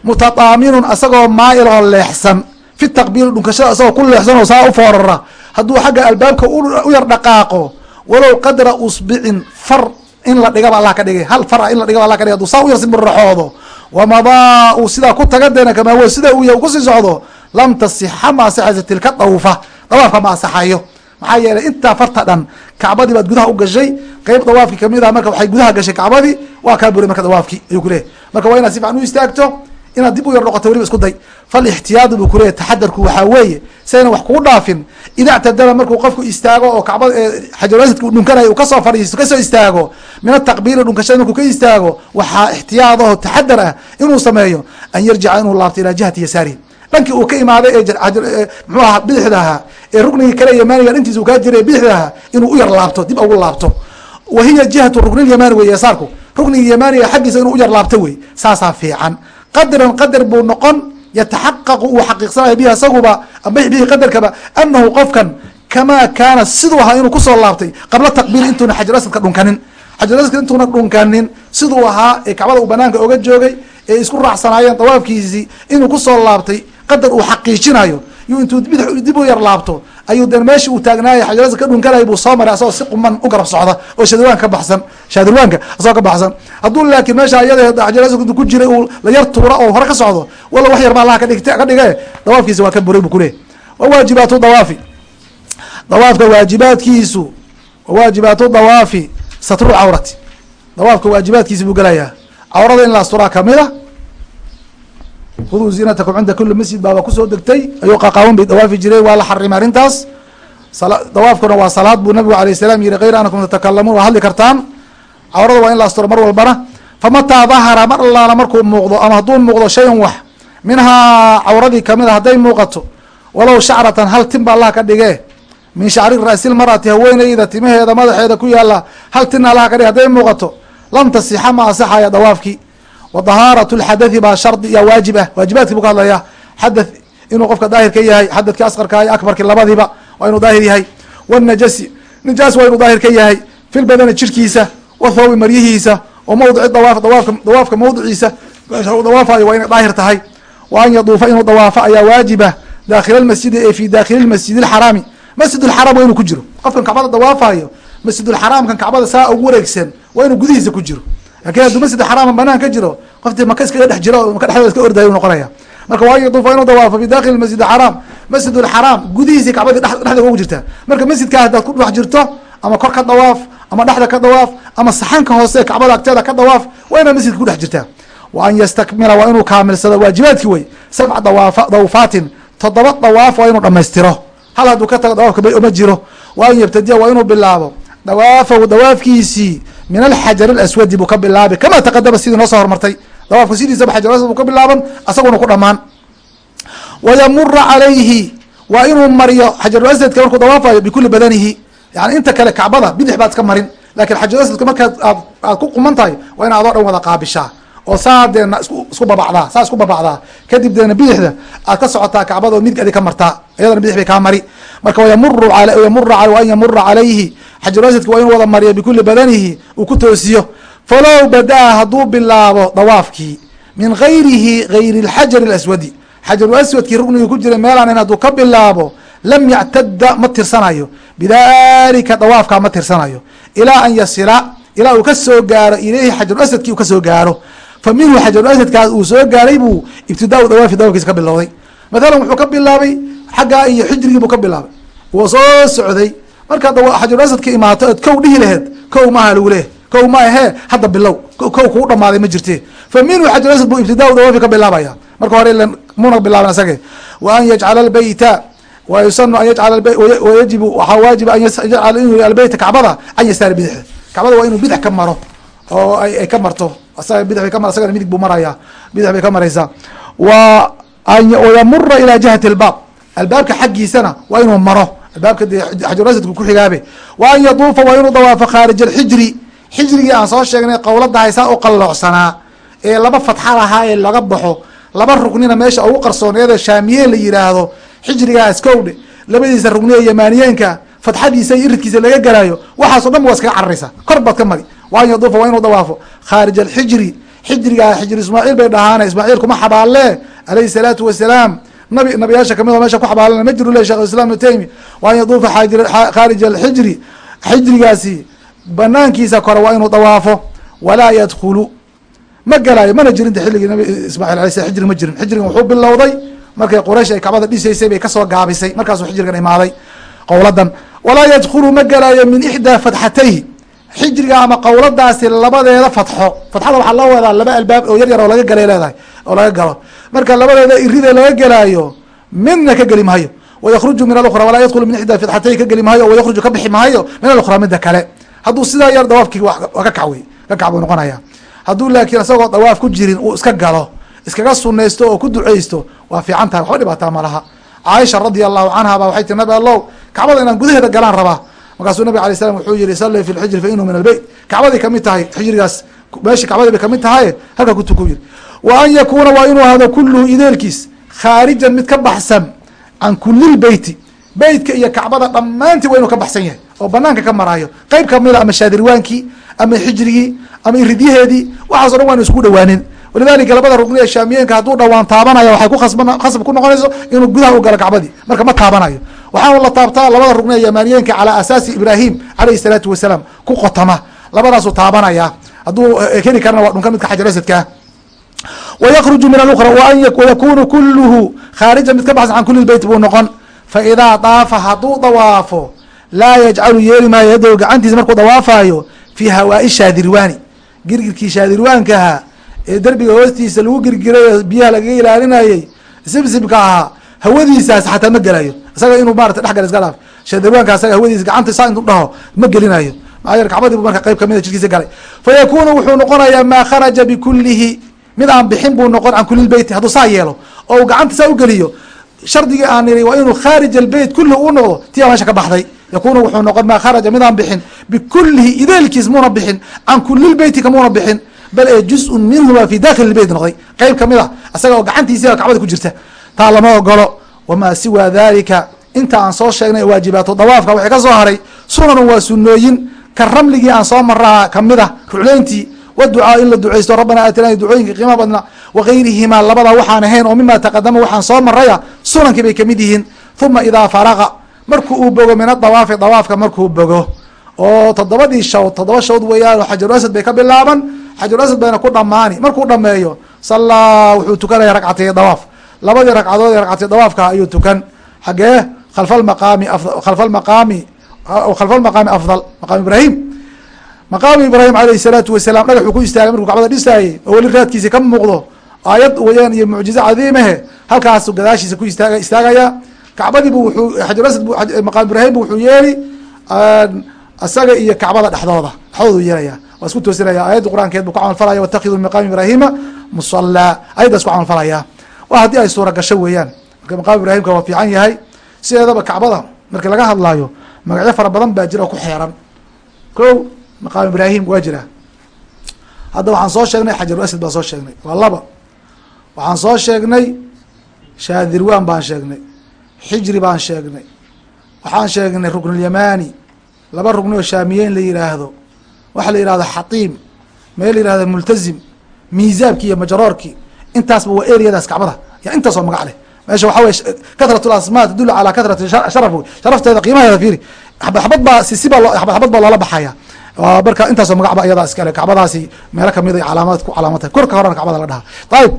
Mutadaaminun asagoo maail oo leexsan. Fi taqbiil dhunkashada asagoo ku leexsan oo saa u foorara hadduu xagga albaabka u yar dhaqaaqo walow qadra usbicin far in la dhigaba allah ka dhigay. Hal far in la dhigaba allah ka dhigay. Haduu saa u yar simiraxoodo wamadaa uu sidaa ku taga deena kamaa sida uu yahy ku sii socdo lam tasixa ma asixaysa tilka dawfa. Dawaafka ma asaxayo maxaa yeelay intaa farta dhan kacbadii baad gudaha u gashay qeyb dawaafkii ka mid ah marka waxay gudaha gashay kacbadii waa kaa buray marka dawaafkii ayuu kuleeyahy marka waa inaad si fiican u istaagto inaad dib u yar noqoto weliba isku day. Falixtiyaadu buu kuleeyahy taxadarku waxaa weeye sayna wax kugu dhaafin. Ida ctadala markuu qofku istaago oo kacbada xajaruasadka u dhunkanaya uu ka soo fadhiisto ka soo istaago min ataqbiili dhunkashada markuu ka istaago waxaa ixtiyaad aho taxadar ah inuu sameeyo an yarjica inuu laabto ilaa jihati yasaarihi dhankii uu ka imaaday ee mxuu ahaa bidixda ahaa. Ee ruknigii kale yamaaniga dhankiisa uu kaa jiray bidixda ahaa inuu u yar laabto dib ugu laabto. Wa hiya jihatu ruknilyamaani wey yasaarku ruknigii yamaaniga xaggiisa inuu u yar laabto wey saasaa fiican. Qadran qadar buu noqon yataxaqaqu uu xaqiiqsanaya bihi asaguba bihi qadarkaba anahu qofkan kamaa kaana siduu ahaa inuu ku soo laabtay qabla taqbiili intuuna xajar asadka dhunkanin. Xajar asadka intuuna dhunkanin siduu ahaa ee kacbada uu banaanka oga joogay ee isku raacsanaayeen dawaafkiisii inuu ku soo laabtay qadar uu xaqiijinayo yu intuu dib u yar laabto ayuu den meeshii uu taagnaayay xajarasa ka dhunkanaya buu soo maray asagoo si quman u garab socda oo shadurwaanka ka baxsan shaadirwaanka asagoo ka baxsan. Hadduu laakiin meesha iyada xajarasa ku jiray uu la yar tuura oo hore ka socdo walla wax yar ba allah kadhigt ka dhige dawaafkiisa waa ka buray buu kuleeyay wa waajibaatu dawaafi. Dawaafka waajibaadkiisu waajibaatu dawaafi satru cawrati. Dawaafka waajibaadkiisi buu gelayaa cawrada in la asturaa ka mid a khuduu ziinatakum cinda kuli masjid baaba ku soo degtay ayuu qaqaawan bay dawaafi jiray waa la xarimay arrintaas dawaafkuna waa salaad buu nabigu alayh salaam yihi kayra anakum tatakalamuun waa hadli kartaan cawrada waa in la asturo mar walbana famataa dahara mar allaala markuu muuqdo ama hadduu muuqdo shayan wax minhaa cawradii ka mid a hadday muuqato walow shacratan hal tin ba allah ka dhigee min shacri ra'silmarati haweeneyda timaheeda madaxeeda ku yaalla hal tina allah ka dhige hadday muuqato lam tasixa ma asaxaya dawaafkii wa dahaarat lxadathi baa shardi iya waajib ah waajibaadkii buu ka hadlayaa. Xadath inuu qofka daahir yahay xadadkii asqarka iyo akbarkii labadiiba waa inuu daahir yahay. Wanajasi najaas waa inuu daahir ka yahay. Fi jirkiisa wathawbi maryihiisa wa mawdici dawaaf dawaafka dawaafka mawdiciisa. Meesha uu dawaafayo waa inay daahir tahay. Wa an yaduufa inuu dawaafo ayaa waajibah daakhila lmasjidi ee fi daakhili lmasjid alxaraami masjid lxaraam waa inuu ku jiro. Qofkan kacbada dawaafayo masjidulxaraamkan kacbada saa ugu wareegsan waa inuu gudihiisa ku jiro laakiin hadduu masjid xaraama banaan ka jiro qofti maka iskaga dhex jiro maka dhexdooda iska ordayo noqonaya. Marka waa an yaduufa inuu dawaafo fi dakhili masjid xaraam masjid lxaraam gudihiisi kacbadii dhexda ugu jirtaa marka masjidkaa haddaad ku dhex jirto ama kor ka dawaaf ama dhexda ka dawaaf ama saxanka hoose kacbada agteeda ka dawaaf waa inaad masjidka ku dhex jirtaa wa an yastakmila waa inuu kaamilsado waajibaadkii wey. Sabca dawaafa dawfaatin toddoba dawaaf waa inuu dhamaystiro hal hadduu ka tago dawaafka ma jiro. Wa an yabtadiya waa inuu bilaabo dawaafahu dawaafkiisii min alxajar alaswadi buu ka bilaabay kama taqadama sidii noo soo hormartay. Dawaafka sidiisaba xajar aswad buu ka bilaaban asaguna ku dhamaan wayamura calayhi waa inuu mariyo xajaruasadka markuu dawaafayo bikuli badanihi. Yani inta kale kacbada bidix baad iska marin laakiin xajaruasadka markaad aad ku quman tahay waa ina adoo dhan wada qaabishaa oo saa deena isku babacdaa saa isku babacdaa. Kadib deena bidixda aad ka socotaa kacbada oo midig ka martaa iyadana bidix bay kaa mari. Marka wayamuru an yamura calayhi. Xajaruasadka waa inuu wada mariyo bikuli badanihi uu ku toosiyo. Falow badaa hadduu bilaabo dawaafkii min gayrihi gayri lxajar اlaswadi xajaru aswadkii rugniga ku jira meelaan hadduu ka bilaabo lam yactada ma tirsanayo. Bidalika dawaafkaa ma tirsanayo. Ilaa an yasila ilaa uu ka soo gaaro ilayhi xajaru asadkii uu ka soo gaaro fa minhu xajaru asadkaas uu soo gaaray buu ibtidaau dawaafi dawaafkiisa ka bilowday. Mathalan wuxuu ka bilaabay xaggaa iyo xijrigii buu ka bilaabay. Wuu soo socday. Markaad xajaru asadka imaato ood kow dhihi laheed kow maaha lagu leeyahy kow ma ahee hadda bilow kow kugu dhamaaday ma jirte fa minhu xajaru asad buu ibtidaau dawaafi ka bilaabaya. Marka hore muna bilaaban asage wa an yajcala albayta wa an yajcala wayajibu waxaa waajiba an yajcala inuu albeyta kacbada can yasaari bidixda kacbada waa inuu bidix ka maro oo ay ka marto asaga bidix bay ka mar asagana midig buu maraya bidix bay ka maraysaa wa yamura ilaa jihati albaab albaabka xaggiisana waa inuu maro. Albaabka dee xajaruasadku kuxigaabe wa an yaduufa waa inuu dawaafo khaarij alxijri xijrigii aan soo sheegnay qowlada haysaa u qalloocsanaa ee laba fatxa lahaa ee laga baxo. Laba rugnina meesha ugu qarsooneeda shaamiye la yihaahdo xijrigaas kowdhe labadiisa rugniye yamaaniyeenka fatxadiisa iyo iridkiisa laga galaayo waxaaso dhan ba waa iskaga cararaysaa kor baad ka mari wa an yaduufa waa inuu dawaafo khaarij alxijri xijrigaa xijri ismaaciil bay dhahaane ismaaciil kuma xabaalle. Alayhi salaatu wasalaam nabi nabiyaasha ka mid oo meesha ku xabaalana ma jiru le shekh islam ibnu taymi wa an yaduufa khaarij alxijri xijrigaasi banaankiisa kore waa inuu dawaafo? Walaa yadkulu ma galaayo mana jirin de xilligii nabi ismail alay slam xijrig ma jirin. Xijrigan wuxuu bilowday markay quraysh ay kacbada dhisaysay bay ka soo gaabisay. Markaasuu xijrigan imaaday. Qowladan walaa yadkulu ma galaayo min ixdaa fatxatayhi xijriga ama qowladaasi labadeeda fatxo. Fatxada waxaa loo wadaa laba albaab oo yar yar oo laga galay leedahay oo laga galo. Marka labadeeda irida laga gelaayo midna ka geli maayo. Wayakruju min alukra walaa yadkulu min ixdaa fatxatayhi ka geli maayo wayakruju ka bixi maayo min alukra midda kale. Hadduu sidaa yar dawaafkii waa ka kac wey ka kac noqonaya. Hadduu laakiin isagoo dawaaf ku jirin uu iska galo iskaga sunaysto oo ku duceysto waa fiican tahay waxba dhibaataa ma laha. Caaisha radia allahu canha ba waxay tiri nabi allow kacbada inaan gudaheeda galaan rabaa markaasuu nabig alay slam wuxuu yihi sallii fi lxijri fa inuu min albeyt kacbaday ka mid tahay xijrigaas meeshii kacbadii bay ka mid tahay halka kutuku yiri wa an yakuuna waa inuu ahdo kulluhu ideelkiis khaarijan mid ka baxsan can kulilbeyti beytka iyo kacbada dhammaantii waa inuu ka baxsan yahay oo banaanka ka maraayo qeyb kamida ama shaadirwaankii ama xijrigii ama iridyaheedii waxaaso dhan waanu isku dhawaanin. Walidalika labada rugni ee shaamiyeenka hadduu dhawaan taabanaya waxay ku khasab ku noqonayso inuu gudaha u galo kacbadii marka ma taabanayo waxaa la taabtaa labada rugni ee yamaaniyenka calaa asaasi ibraahim alayhi salaatu wasalaam ku qotama. Labadaasuu taabanaya. Hadduu heli karana waa dhunka midka xajar asadkaa wayakruju min alukra wayakunu kuluhu khaarija mid ka baxsan can kuli beyt buu noqon. Faidaa daafa hadduu dawaafo laa yajcalu yeeli maayo yadow gacantiisa markuu dawaafayo fi hawaai shaadirwaani. Girgirkii shaadirwaankaha ee derbiga hoostiisa lagu girgiray biyaha lagaga ilaalinayey sibsibka ahaa hawadiisaas xataa ma gelayo. Isaga inuu maarata dhexgal iska dhaaf shaadirwaanka asaga hawadiisa gacanta saa intuu dhaho ma gelinayo. Maxaa yeele kacbadii bu marka qayb kamida jirkiisa galay. Fa yakunu wuxuu noqonayaa maa kharaja bikulihi mid aan bixin buu noqon can kuli beyti hadduu saa yeelo. Oo uu gacanta saa ugeliyo shardigii aan niri waa inuu khaarij albeyt kulli uu noqdo tiyaa meesha ka baxday. Yakunu wuxuu noqon maa kharaja mid aan bixin. Bikulihi ideelkiis muuna bixin. Can kulilbeyti kamuuna bixin. Bal ee juz-un minhuma fi dakhili beyt noqday. Qeyb ka mid a isaga oo gacantiisiiba kacbada ku jirta taa lama ogolo wamaa siwaa dalika inta aan soo sheegnay waajibaatu dawaafka waxay ka soo haray. Sunanun waa sunooyin ka ramligii aan soo maraa ka mid a rucleyntii waducaa in la duceysto rabbana aatinaa ducooyinka qiima badna wagayrihimaa labada waxaan ahayn oo mima taqadama waxaan soo maraya sunankii bay ka mid yihiin. Uma idaa faraqa marku uu bogo min adawaafi dawaafka markuu bogo. Oo toddobadii shawd toddoba shawd weeyaan oo xajaru asad bay ka bilaaban. Xajaru asad bayna ku dhamaani markuu dhameeyo sallaa wuxuu tukanaya ragcatay dawaaf labadii ragcadood ee ragcatay dawaafka ayuu tukan. Xagee khalfa lmaqaami khalfa lmaqaami afdal maqaam ibraahim. Maqaamu ibraahim alayhi salaatu wasalaam dhagaxuu ku istaagay markuu kacbada dhisaayey oo weli raadkiisa ka muuqdo aayad weyaan iyo mucjizo cadiimahe halkaasu gadaashiisa ku istaag istaagaya. Kacbadiibu wuxuu xajarasad maqaam ibraahim bu wuxuu yeeli isaga iyo kacbada dhexdooda dhexdoodu yeelaya. Waa isku toosinaya aayadda qur'aankeed bu ku camal falaya watakidu min maqaami ibraahima musallaa ayaddaas ku camal wa haddii ay suura gasho weeyaan. Marka maqaam ibraahimka waa fiican yahay sideedaba kacbada markii laga hadlaayo magacyo fara badan baa jira oo ku xeeran. Ko maqaam ibraahim waa jira. Hadda waxaan soo sheegnay xajaru asad baan soo sheegnay. Waa laba. Waxaan soo sheegnay shaadirwan baan sheegnay. Xijri baan sheegnay. Waxaan sheegnay ruknulyamani laba rugni oo shaamiyeyn la yihaahdo waxa la yihahdo xatiim. Meel la yihahdo multazim. Miisaabki iyo majaroorki intaasba waa eriyadaas kacbada ya intaas oo magac leh. Meesha waxa wey katrat lasmaa tadulu calaa katrati sharaf wey sharafteeda qiimaheeda fiiri. Xabad baa sisiba xabad baa loola baxaya marka intaasoo magacba iyadaa iskale kacbadaasi meelo ka mid ay calaamad ku calaamatahay korka horena kacbada la dhaha ayib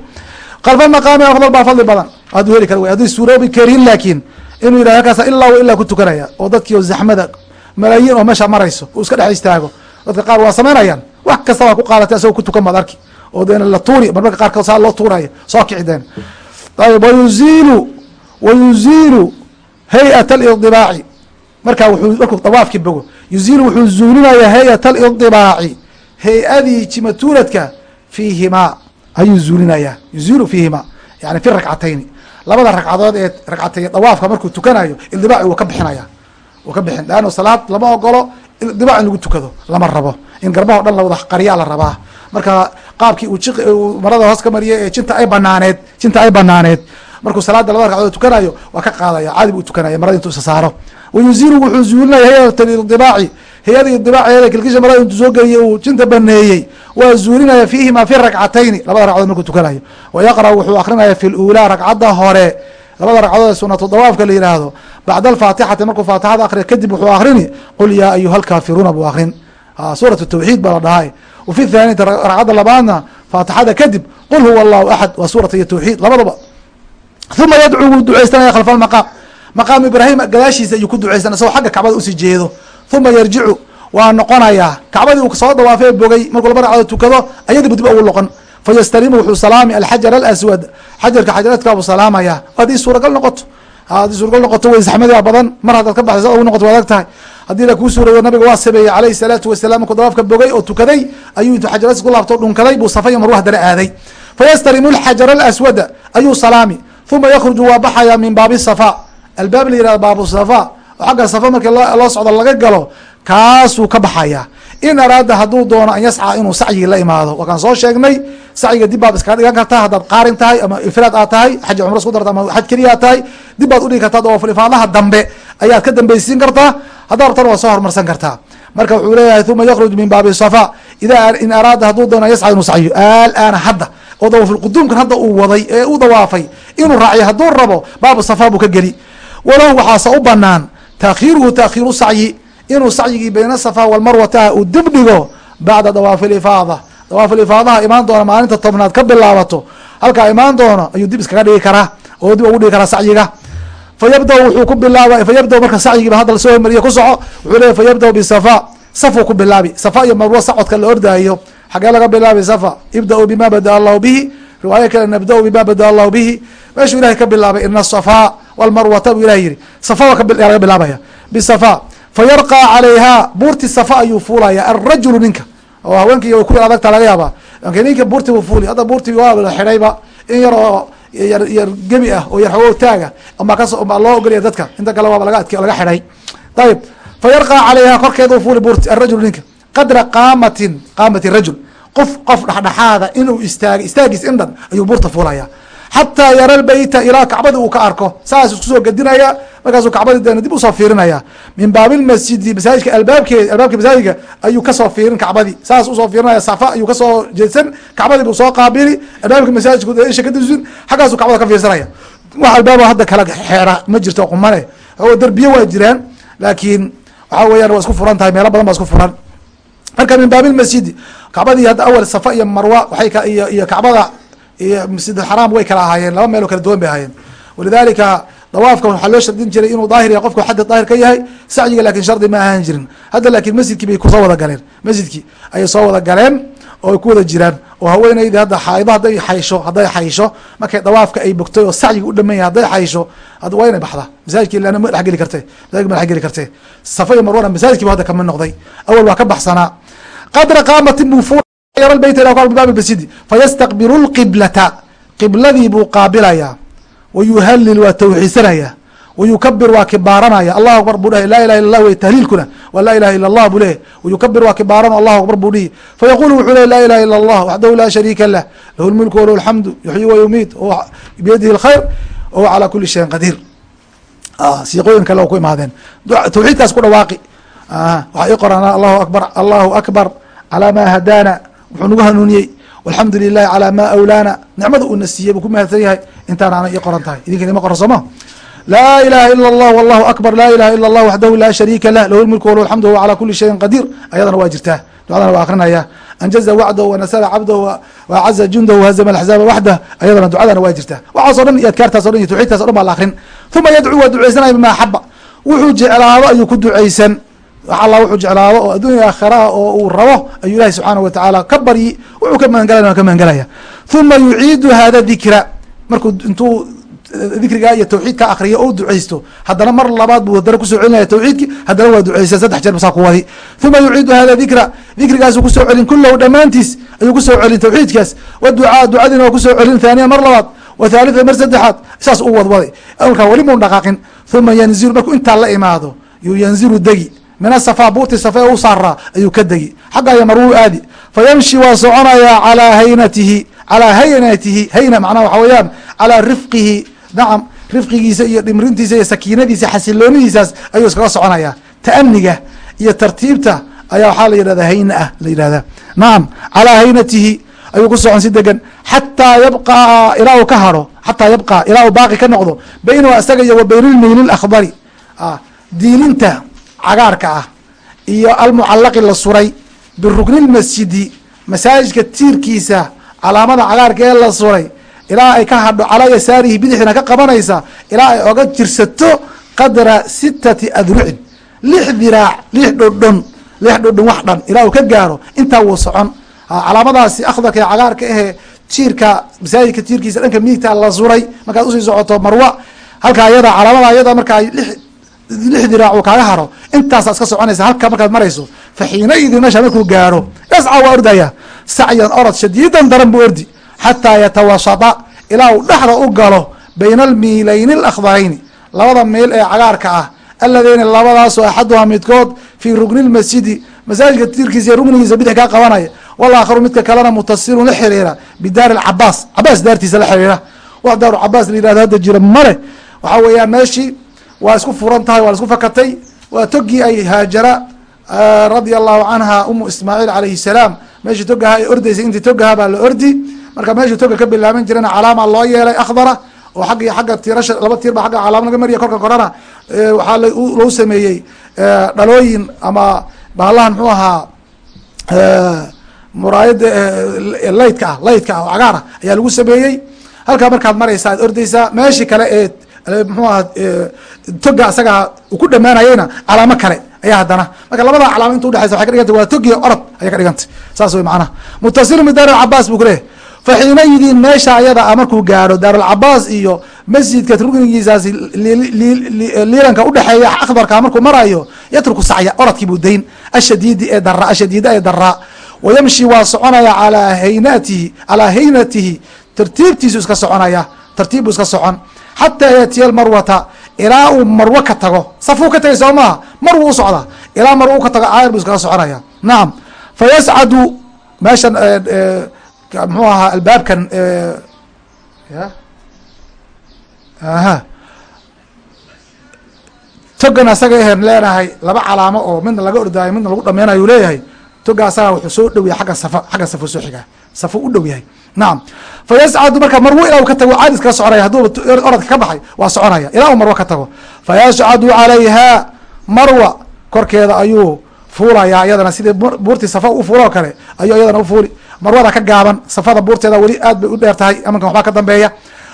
kalfa maqaami afdal baa fadli badan. Hadduu heli kara wey haddii suuroobi karin laakiin inuu yidhah halkaas ilaa wa ilaa ku tukanaya. Oo dadkii oo zaxmada malaayiin oo meesha marayso uu iska dhex istaago. Dadka qaar waa samaynayaan wax kasta waa ku qaadatay asagoo ku tukan baad arki oo deen la tuuri marmarka qaarkood saa loo tuurayo soo kici deen ayib wayuziilu wayuziilu hay'at alidibaaci markaa wuxuu markuu dawaafkii bogo yuziilu wuxuu zuulinayaa hay'at alidibaaci hay'adii jimatuuladka fiihimaa ayuu zuulinayaa yuziilu fiihimaa yani fi rakcatayni. Labada ragcadood ee ragcatay dawaafka markuu tukanayo idibaaci wuu ka bixinaya uu ka bixin leanna salaad lama ogolo dibac in lagu tukado lama rabo. In garbaha o dhan lawada qaryaa la rabaa. Marka qaabkii uu marada hoos ka mariyay ee jinta ay banaaneed jinta ay banaaneed. Markuu salaada labada ragcadood tukanayo waa ka qaadaya caadi buu tukanaya marada intuu isa saaro wayuziilu wuxuu zuulinaya hayat idibaaci hay'ada idibaaceeda kilkisha marada intuu soo geliyey uu jinta baneeyey. Waa zuulinaya fiihima fi rakcatayni labada ragcadood markuu tukanayo. Wayaqra wuxuu akrinaya fi luulaa ragcadda hore. Labada ragcadood ee sunatu dawaafka la yihaahdo bacda alfaatixati markuu faatixada akriya kadib wuxuu akrini qul yaa ayuha alkaafiruuna buu akrin suurat tawxiid baa la dhahay wafi thaaniyati ragcadda labaadna faatixada kadib qul huwa allahu axad waa suurat iyo tawxiid labadaba uma yadcuu wuu duceysanaya khalfa almaqaam maqaam ibraahim gadaashiisa ayuu ku duceysan isagoo xagga kacbada u sii jeedo uma yarjicu waa noqonayaa kacbadii uu soo dawaafee bogay markuu laba ragcadood tukado ayadiibu dib ugu noqon fayastalimu wuxuu salaami alxajar alaswad xajarka xajaradka buu salaamaya haddii suuragal noqoto haddii suuragal noqoto way zaxmadiaa badan mar haddaad ka baxday sa ugu noqoto waa adag tahay haddii la kuu suurado nabiga waa sameeyey alayhi salaatu wasalaam markuu dawaafka bogay oo tukaday ayuu intuu xajaras ku laabto dhunkaday buu safa iyo marwa haddana aaday. Fayastalimu alxajar alaswada ayuu salaami. Uma yakruju waa baxaya min baabi safa. Albaab la yihahdo baabu safa. Oo xagga safa markii loo socdo laga galo kaasuu ka baxaya. In araada hadduu doono an yasca inuu sacyi la imaado. Waa kaan soo sheegnay sacyiga dib baad iskaga dhigan kartaa haddaad qaarin tahay ama ifraad aad tahay xaj cumro isku darta ama xaj keliya aad tahay dib baad udhigi kartaa oo ifaadaha dambe. Ayaad ka dambeysiin kartaa haddaa rabtana waad soo hormarsan kartaa. Marka wuxuu leeyahay uma yakruj min baabi safa ida in araada hadduu doono an yasca inuu sacyo. Alaana hadda oo dawaafulquduumkan hadda uu waday ee u dawaafay inuu raaciyo hadduu rabo baabu safa buu ka geli. Walahu waxaase u banaan taakhiiruhu taakhiiru sacyi inuu sacyigii bayna safa walmarwata uu dib dhigo bacda dawaafi lifaada imaan doona maalinta tobnaad ka bilaabato. Halkaa imaan doono ayuu dib iskaga dhigi karaa oo dib ugu dhigi karaa sacyiga fayabda wuxuu ku bilaaba fayabda marka sacyigiiba hadda la soo hormariye ku soco wuxuu leeyahy fayabda bisafa safuu ku bilaabi. Safa iyo marwo sacodka la ordaayo xagee laga bilaabi safa? Ibda-u bima bada allahu bihi riwaayo kale nabda-u bima bada allahu bihi. Meeshuu ilahay ka bilaabay ina asafa walmarwata buu ilahay yihi safa laga bilaabaya. Bisafa fayarqى calayha buurti safa ayuu fuulaya alrajulu ninka. Oo haweenki way ku yar adagta laga yaaba ninka buurti buu fuuli hadda buurti waa la xidhayba in yar yar gebi ah oo yar hawow taaga ama kas baa loo ogolaya dadka. Inta kale waaba laga adke laga xidhay. Ayib fayarqى calayha korkeeduu fuuli buurti alrajulu ninka. Qadra qaamatin qaamati rajul. Qof qof dhexdhexaada inuu istaag istaagiis in dhan ayuu buurta fuulaya xataa yara lbeyta ilaa kacbadii uu ka arko. Saas isku soo gedinaya markaasuu kacbadii dib u soo fiirinaya. Min baabilmasjidi masaajidka albaabkeed albaabka masaajidka ayuu ka soo fiirin kacbadii saas u soo fiirinaya safa ayuu ka soo jeedsan kacbadii buu soo qaabili. Albaabka masaajidka isha kadusin xaggaasuu kacbada ka fiirsanaya wax albaaba hadda kala xeera ma jirto qumane. Oo derbiye waa jiraan laakiin waxa weeyaan waa isku furan tahay meelo badan baa isku furan. Marka min baabilmasjidi kacbadii hadda awal safa iyo marwa waay iyo kacbada iyo masjid xaraam way kala ahaayeen laba meeloo kala duwan bay ahaayeen. Walidalika dawaafka waxaa loo shardin jiray inuu daahir yahay qofku xaddi daahir ka yahay sacyiga laakiin shardi ma ahaan jirin. Hadda laakin masjidkii bay ku soo wada galeen. Masjidkii ayay soo wada galeen oo ku wada jiraan oo haweeneydi hadda xaaido hadday xaysho hadday xaysho markay dawaafka ay bogtay oo sacyiga u dhaman yahay hadday xaysho waa inay baxdaa. Masaajidki ilana ma dhexgeli karte masaajidka ma dhexgeli karte safa iyo marwana masaajidkiiba hadda kama noqday. Awal waa ka baxsanaa. Qadra qaamatin buu fu bayt baab masjidi fayastaqbilu lqiblata qibladii buu qaabilayaa wayuhalil waa tawxiisanaya wayukabir waa kibaaranaya allahu akbar buu dhahay laa ilaha illa lah wey tahliilkuna waa laa ilaha illa allah buu leeyahy wayukabir waa kibaaran allahu akbar buu dhihi fayaqulu wuxuu ley laa ilaha illa allah waxdahu laa shariika lah lahu lmulku walahu alxamdu yuxyi wayumiit biyadihi lkhayr wahuwa calaa kuli shayin qadiir siiqooyin kale oo ku imaadeen tawxiidkaas ku dhawaaqi waxaa ii allahu akbar allahu akbar calaa ma hadaana wuxuu nagu hanuuniyey walxamdu lilahi calaa ma awlaana. Nicmada uuna siiyey buu ku mahadsan yahay intaan aana ii qoran tahay. Idinka idima qoran sooma laa ilaha ila allah wallahu akbar. Laa ilaha ila allah waxdahu laa shariika lah. Lahu lmulku walahu alxamdu wahuwa calaa kuli shayin qadiir. Ayadana waa jirtaa. Ducadana waa akrinaya anjaza wacdahu wanasala cabdahu wacaza jundahu wahazama axzaaba waxdah ayadana ducadana waa jirtaa. Waxaas o dhan iyo adkaartaas dhan iyo tawxiidkaas o dhan baa la akrin uma yadcuu waa duceysanaya bima axaba wuxuu jeclaado ayuu ku duceysan wax alla wuxuu jeclaado oo addunya aakhiraha oo uu rabo ayuu ilahi subxaanahu watacaala ka baryi wuxuu ka magangalaya ka magangalaya uma yuciidu hada dikra markuu intuu dikrigaa iyo tawxiidka akriyo o duceysto haddana mar labaad buu haddana ku soo celinaya tawxiidki haddana waa duceysa saddex jeer basaa ku wadi. Uma yuciidu hada dikra dikrigaasuu ku soo celin kulahu dhammaantiis ayuu ku soo celin tawxiidkaas. Waducaa ducadiina waa ku soo celin thaaniya mar labaad. Wa thalitha mar saddexaad saas u wadwaday. Alkaa weli mun dhaqaaqin. Uma yanzilu markuu intaa la imaado yuu yanzilu degi min asafa buurti safa ee u saaraa ayuu ka degi xagga iyo marwuu aadi fa yamshi waa soconayaa calaa haynatihi calaa haynatihi hayna macnaha waxa weeyaan calaa rifqihi nacam rifqigiisa iyo dhimrintiisa iyo sakiinadiisa xasiloonidiisaas ayuu iskaga soconayaa ta'aniga iyo tartiibta ayaa waxaa la yidhahdaa hayna ah la yidhahdaa nacam calaa haynatihi ayuu ku socon si degan xataa yabqaa ilaa uu ka haro xataa yabqaa ilaa uu baaqi ka noqdo baynahu isaga iyo wa baynilmeyli lakhdari diilinta cagaarka ah iyo almucalaqi la suray birukni lmasjidi masaajidka tiirkiisa calaamada cagaarka ee la suray. Ilaa ay ka hadho calaa yasaarihi bidixdina ka qabanaysa ilaa ay oga jirsato qadra sitati adrucin lix diraac lix dhodhon lix dhodhon wax dhan ilaa uu ka gaaro intaa wuu socon. Calaamadaasi akhdarka ee cagaarka ahee jiirka masaajidka jiirkiisa dhanka midigta la suray markaad u sii socoto marwa halka ayada calaamada ayada markaa lix diraac uu kaaga haro intaasaa iska soconaysa halka markaad marayso fa xiinaidin meesha markuu gaaro yasca waa ordaya sacyan orod shadiidan daran buu ordi xataa yatawasada ilaa uu dhexda u galo bayna almiilayni alakdarayni labada miil ee cagaarka ah alladeyni labadaasoo axaduhaa midkood fii rugni lmasjidi masaajidka tiirkiisa iyo rugnigiisa bidix kaa qabanaya walaakharu midka kalena mutasilun la xiriira bidaari lcabaas cabaas daartiisa la xiriira. Wax daaru la yihahdo hadda jira male waxaa weeyaan meeshii waa isku furan tahay waa isku fakatay. Waa togii ay haajara radia allahu canha umu ismaaciil calayhi salaam. Meeshii togaha ay ordaysay intii togaha baa la ordi. Marka meeshii toga ka bilaaban jirana calaama loo yeelay akhdara oo xagg iyo xagga tiirasha laba tiir ba agga laga mariya korka korana. Waxaa lou sameeyey dhalooyin ama baalahan muxuu ahaa muraayada laydka ah laydka ah oo cagaar ah ayaa lagu sameeyey. Halkaa markaad maraysa ad ordaysaa meeshii kale ee mxuu aha toga isagaa ku dhamaanayeyna calaamo kale ayaa haddana. Marka labada calaamo inta udhexaysa waxay ka dhigantay waa togiyo orod ayay ka dhigantay. Saas wey macnaha. Mutasilu min daar alcabaas buu kuleeyahy fa xiinayidin meesha ayada a markuu gaaro daarulcabaas iyo masjidka rugnigiisaasi liilanka udhexeeya akhbarka markuu marayo yatruku sacya orodkii buu dayn. Ashadiidi ee dara ashadiida ee daraa wayamshi waa soconaya alaa haynatihi calaa haynatihi. Tartiibtiisu iska soconaya tartiib buu iska socon xataa yaatiya marwata ilaa uu marwo ka tago safuu ka tagay soo maaha mar wuu usocdaa ilaa mar uu ka tago aayar buu iskaga soconaya nacam fa yascadu meeshan mxuu ahaa albaabkan aha togan asaga ahen leenahay laba calaamo oo midna laga ordaayo midna lagu dhameynayo u leeyahay toga asaga wuxuu soo dhow yahay agga safa xagga safu soo xigaa safu u dhow yahay nacam fa yascadu marka marwo ilaa u ka tago caadi iskaga soconaya hadduu orodka ka baxay waa soconaya. Ilaa uu marwo ka tago. Fa yascadu calayha marwa korkeeda ayuu fuulayaa iyadana sidii buurtii safa u fuula oo kale ayuu iyadana ufuuli marwada ka gaaban safada buurteeda weli aad bay u dheer tahay amankan waxbaa ka dambeeya.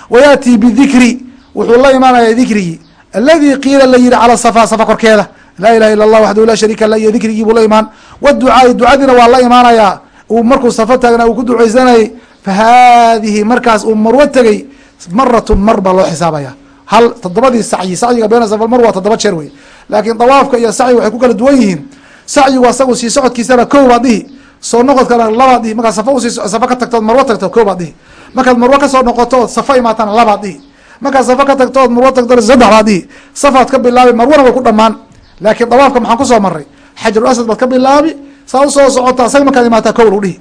Wayaati bidikri wuxuu la imaanaya dikrigii aladi qiila la yihi cala safa safa korkeeda. Laa ilaha illa allah waxdahu laa shariika la iyo dikrigii buu la imaan. Waducaai ducadiina waa la imaanayaa. Uu markuu safa taagna uu ku ducaysanayay fa haadihi markaas uu marwo tegey maratun mar baa loo xisaabaya hal toddobadii sacyi sacyiga beena safa mar waa toddoba jeer wey laakiin dawaafka iyo sacyiga waxay ku kala duwan yihiin sacyigu asagu sii socodkiisana kow baad dhihi soo noqodkana labaad dhihi markaad safa u sii safa ka tagtood marwo tagto kow baad dhihi markaad marwo ka soo noqoto ood imaatana labaad dhihi markaad safa ka tagto ood marwo tagtona saddex baad dhihi safaad ka bilaabi marwana way ku dhamaan laakiin dawaafka maxaan ku soo maray xajarul asad baad ka bilaabi saa u soo socota isaga markaad imaataa kow lagu dhihi.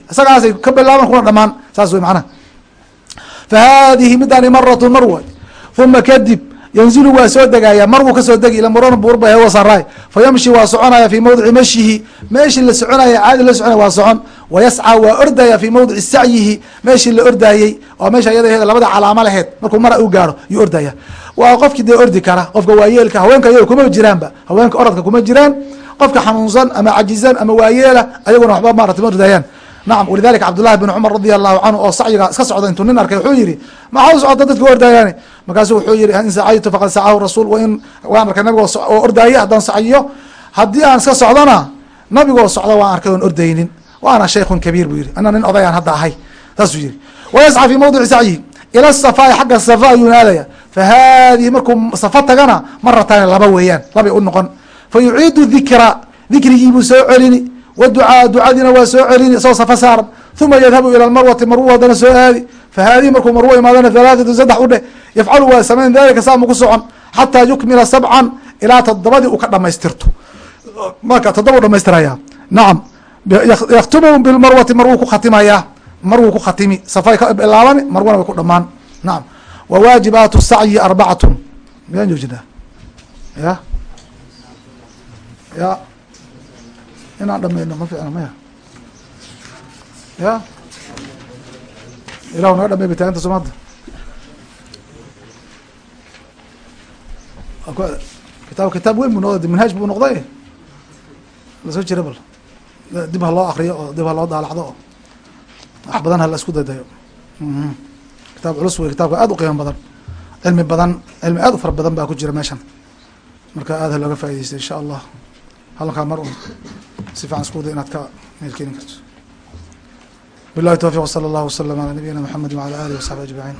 Ka bilaaban kuna dhamaan saas wey macnaha. Fa haadihi midani maratun mar way uma kadib yanzilu waa soo degaya mar wuu ka soo degi ila marona buurba hewa saraay fa waa soconaya fi mawdici mashihi. Meeshii la soconaya caadi la soconaya waa socon. Wa waa ordaya fi mawdici sacyihi. Meeshii la ordayey oo meesha iyada labada calaamo laheyd markuu mara u gaaro yuu ordaya waa qofkii dee ordi kara qofka waayeelka haweenka iyaga kuma jiraanba haweenka orodka kuma jiraan qofka xanuunsan ama cajizan ama waayeela ayaguna waxba maarata ma ordayaan nacam walidalika cabdullahi bin cumar radia allahu canhu oo sacyiga iska socda intuu nin arkay wuxuu yihi maxaa u socota dadka ordayaani markaasu wuxuu yihi in sacaytu faqad sacahu rasuul wain waan arkay nabigo oo ordaaye haddaan sacyiyo haddii aan iska socdona nabigoo socda waan arkay oon ordaynin. Wa ana kabiir buu yihi ana nin odayaan hadda ahay. Saasuu yihi wayasca fi mawdici sacyihi ila safaai xagga safa ayuu naadaya fa haadihi markuu safa tagana marataani laba weeyaan labay u noqon fa yuciidu dikra dikrigiibuu soo celini wducaa ducadiina waa soo celini isagoo safa saaran uma yadhabu ila marwati marwu haddana soo aadi fa haadihi markuu marwo imaadana halaathatu saddex udheh yafcalu waa samayn dalika saamu ku socon xataa yukmila sabcan ilaa toddobadii uu ka dhamaystirto marka toddoba u dhamaystiraya nacam yaktubu bilmarwati mar wuu ku khatimayaa mar wuu ku khatimi safay ka bilaabani marwana way ku dhamaan nacam wa waajibaatu sacyi arbacatun miyaan joojinaa ya ya inaan dhamayno ma ficna maya ya ilahu naga dhamay bitaanta somaada kitaab kitaab weyn bu noqda manhaaj buu noqday la soo jira bal dib ha loo akriyo oo dib ha loo daalacdo oo wax badan ha la isku daydayo kitaab culus wey kitaabka aad u qiimo badan cilmi badan cilmi aad u fara badan baa ku jira meeshan marka aad ha looga faa'idaystay insha allah halkaa mar un. Si fiican isku wada inaad ka meel keeni karto. Billahi towfiq wsala allahu wasalam ala nabiyina mxamedi wala alihi wasaxbi ajmaciin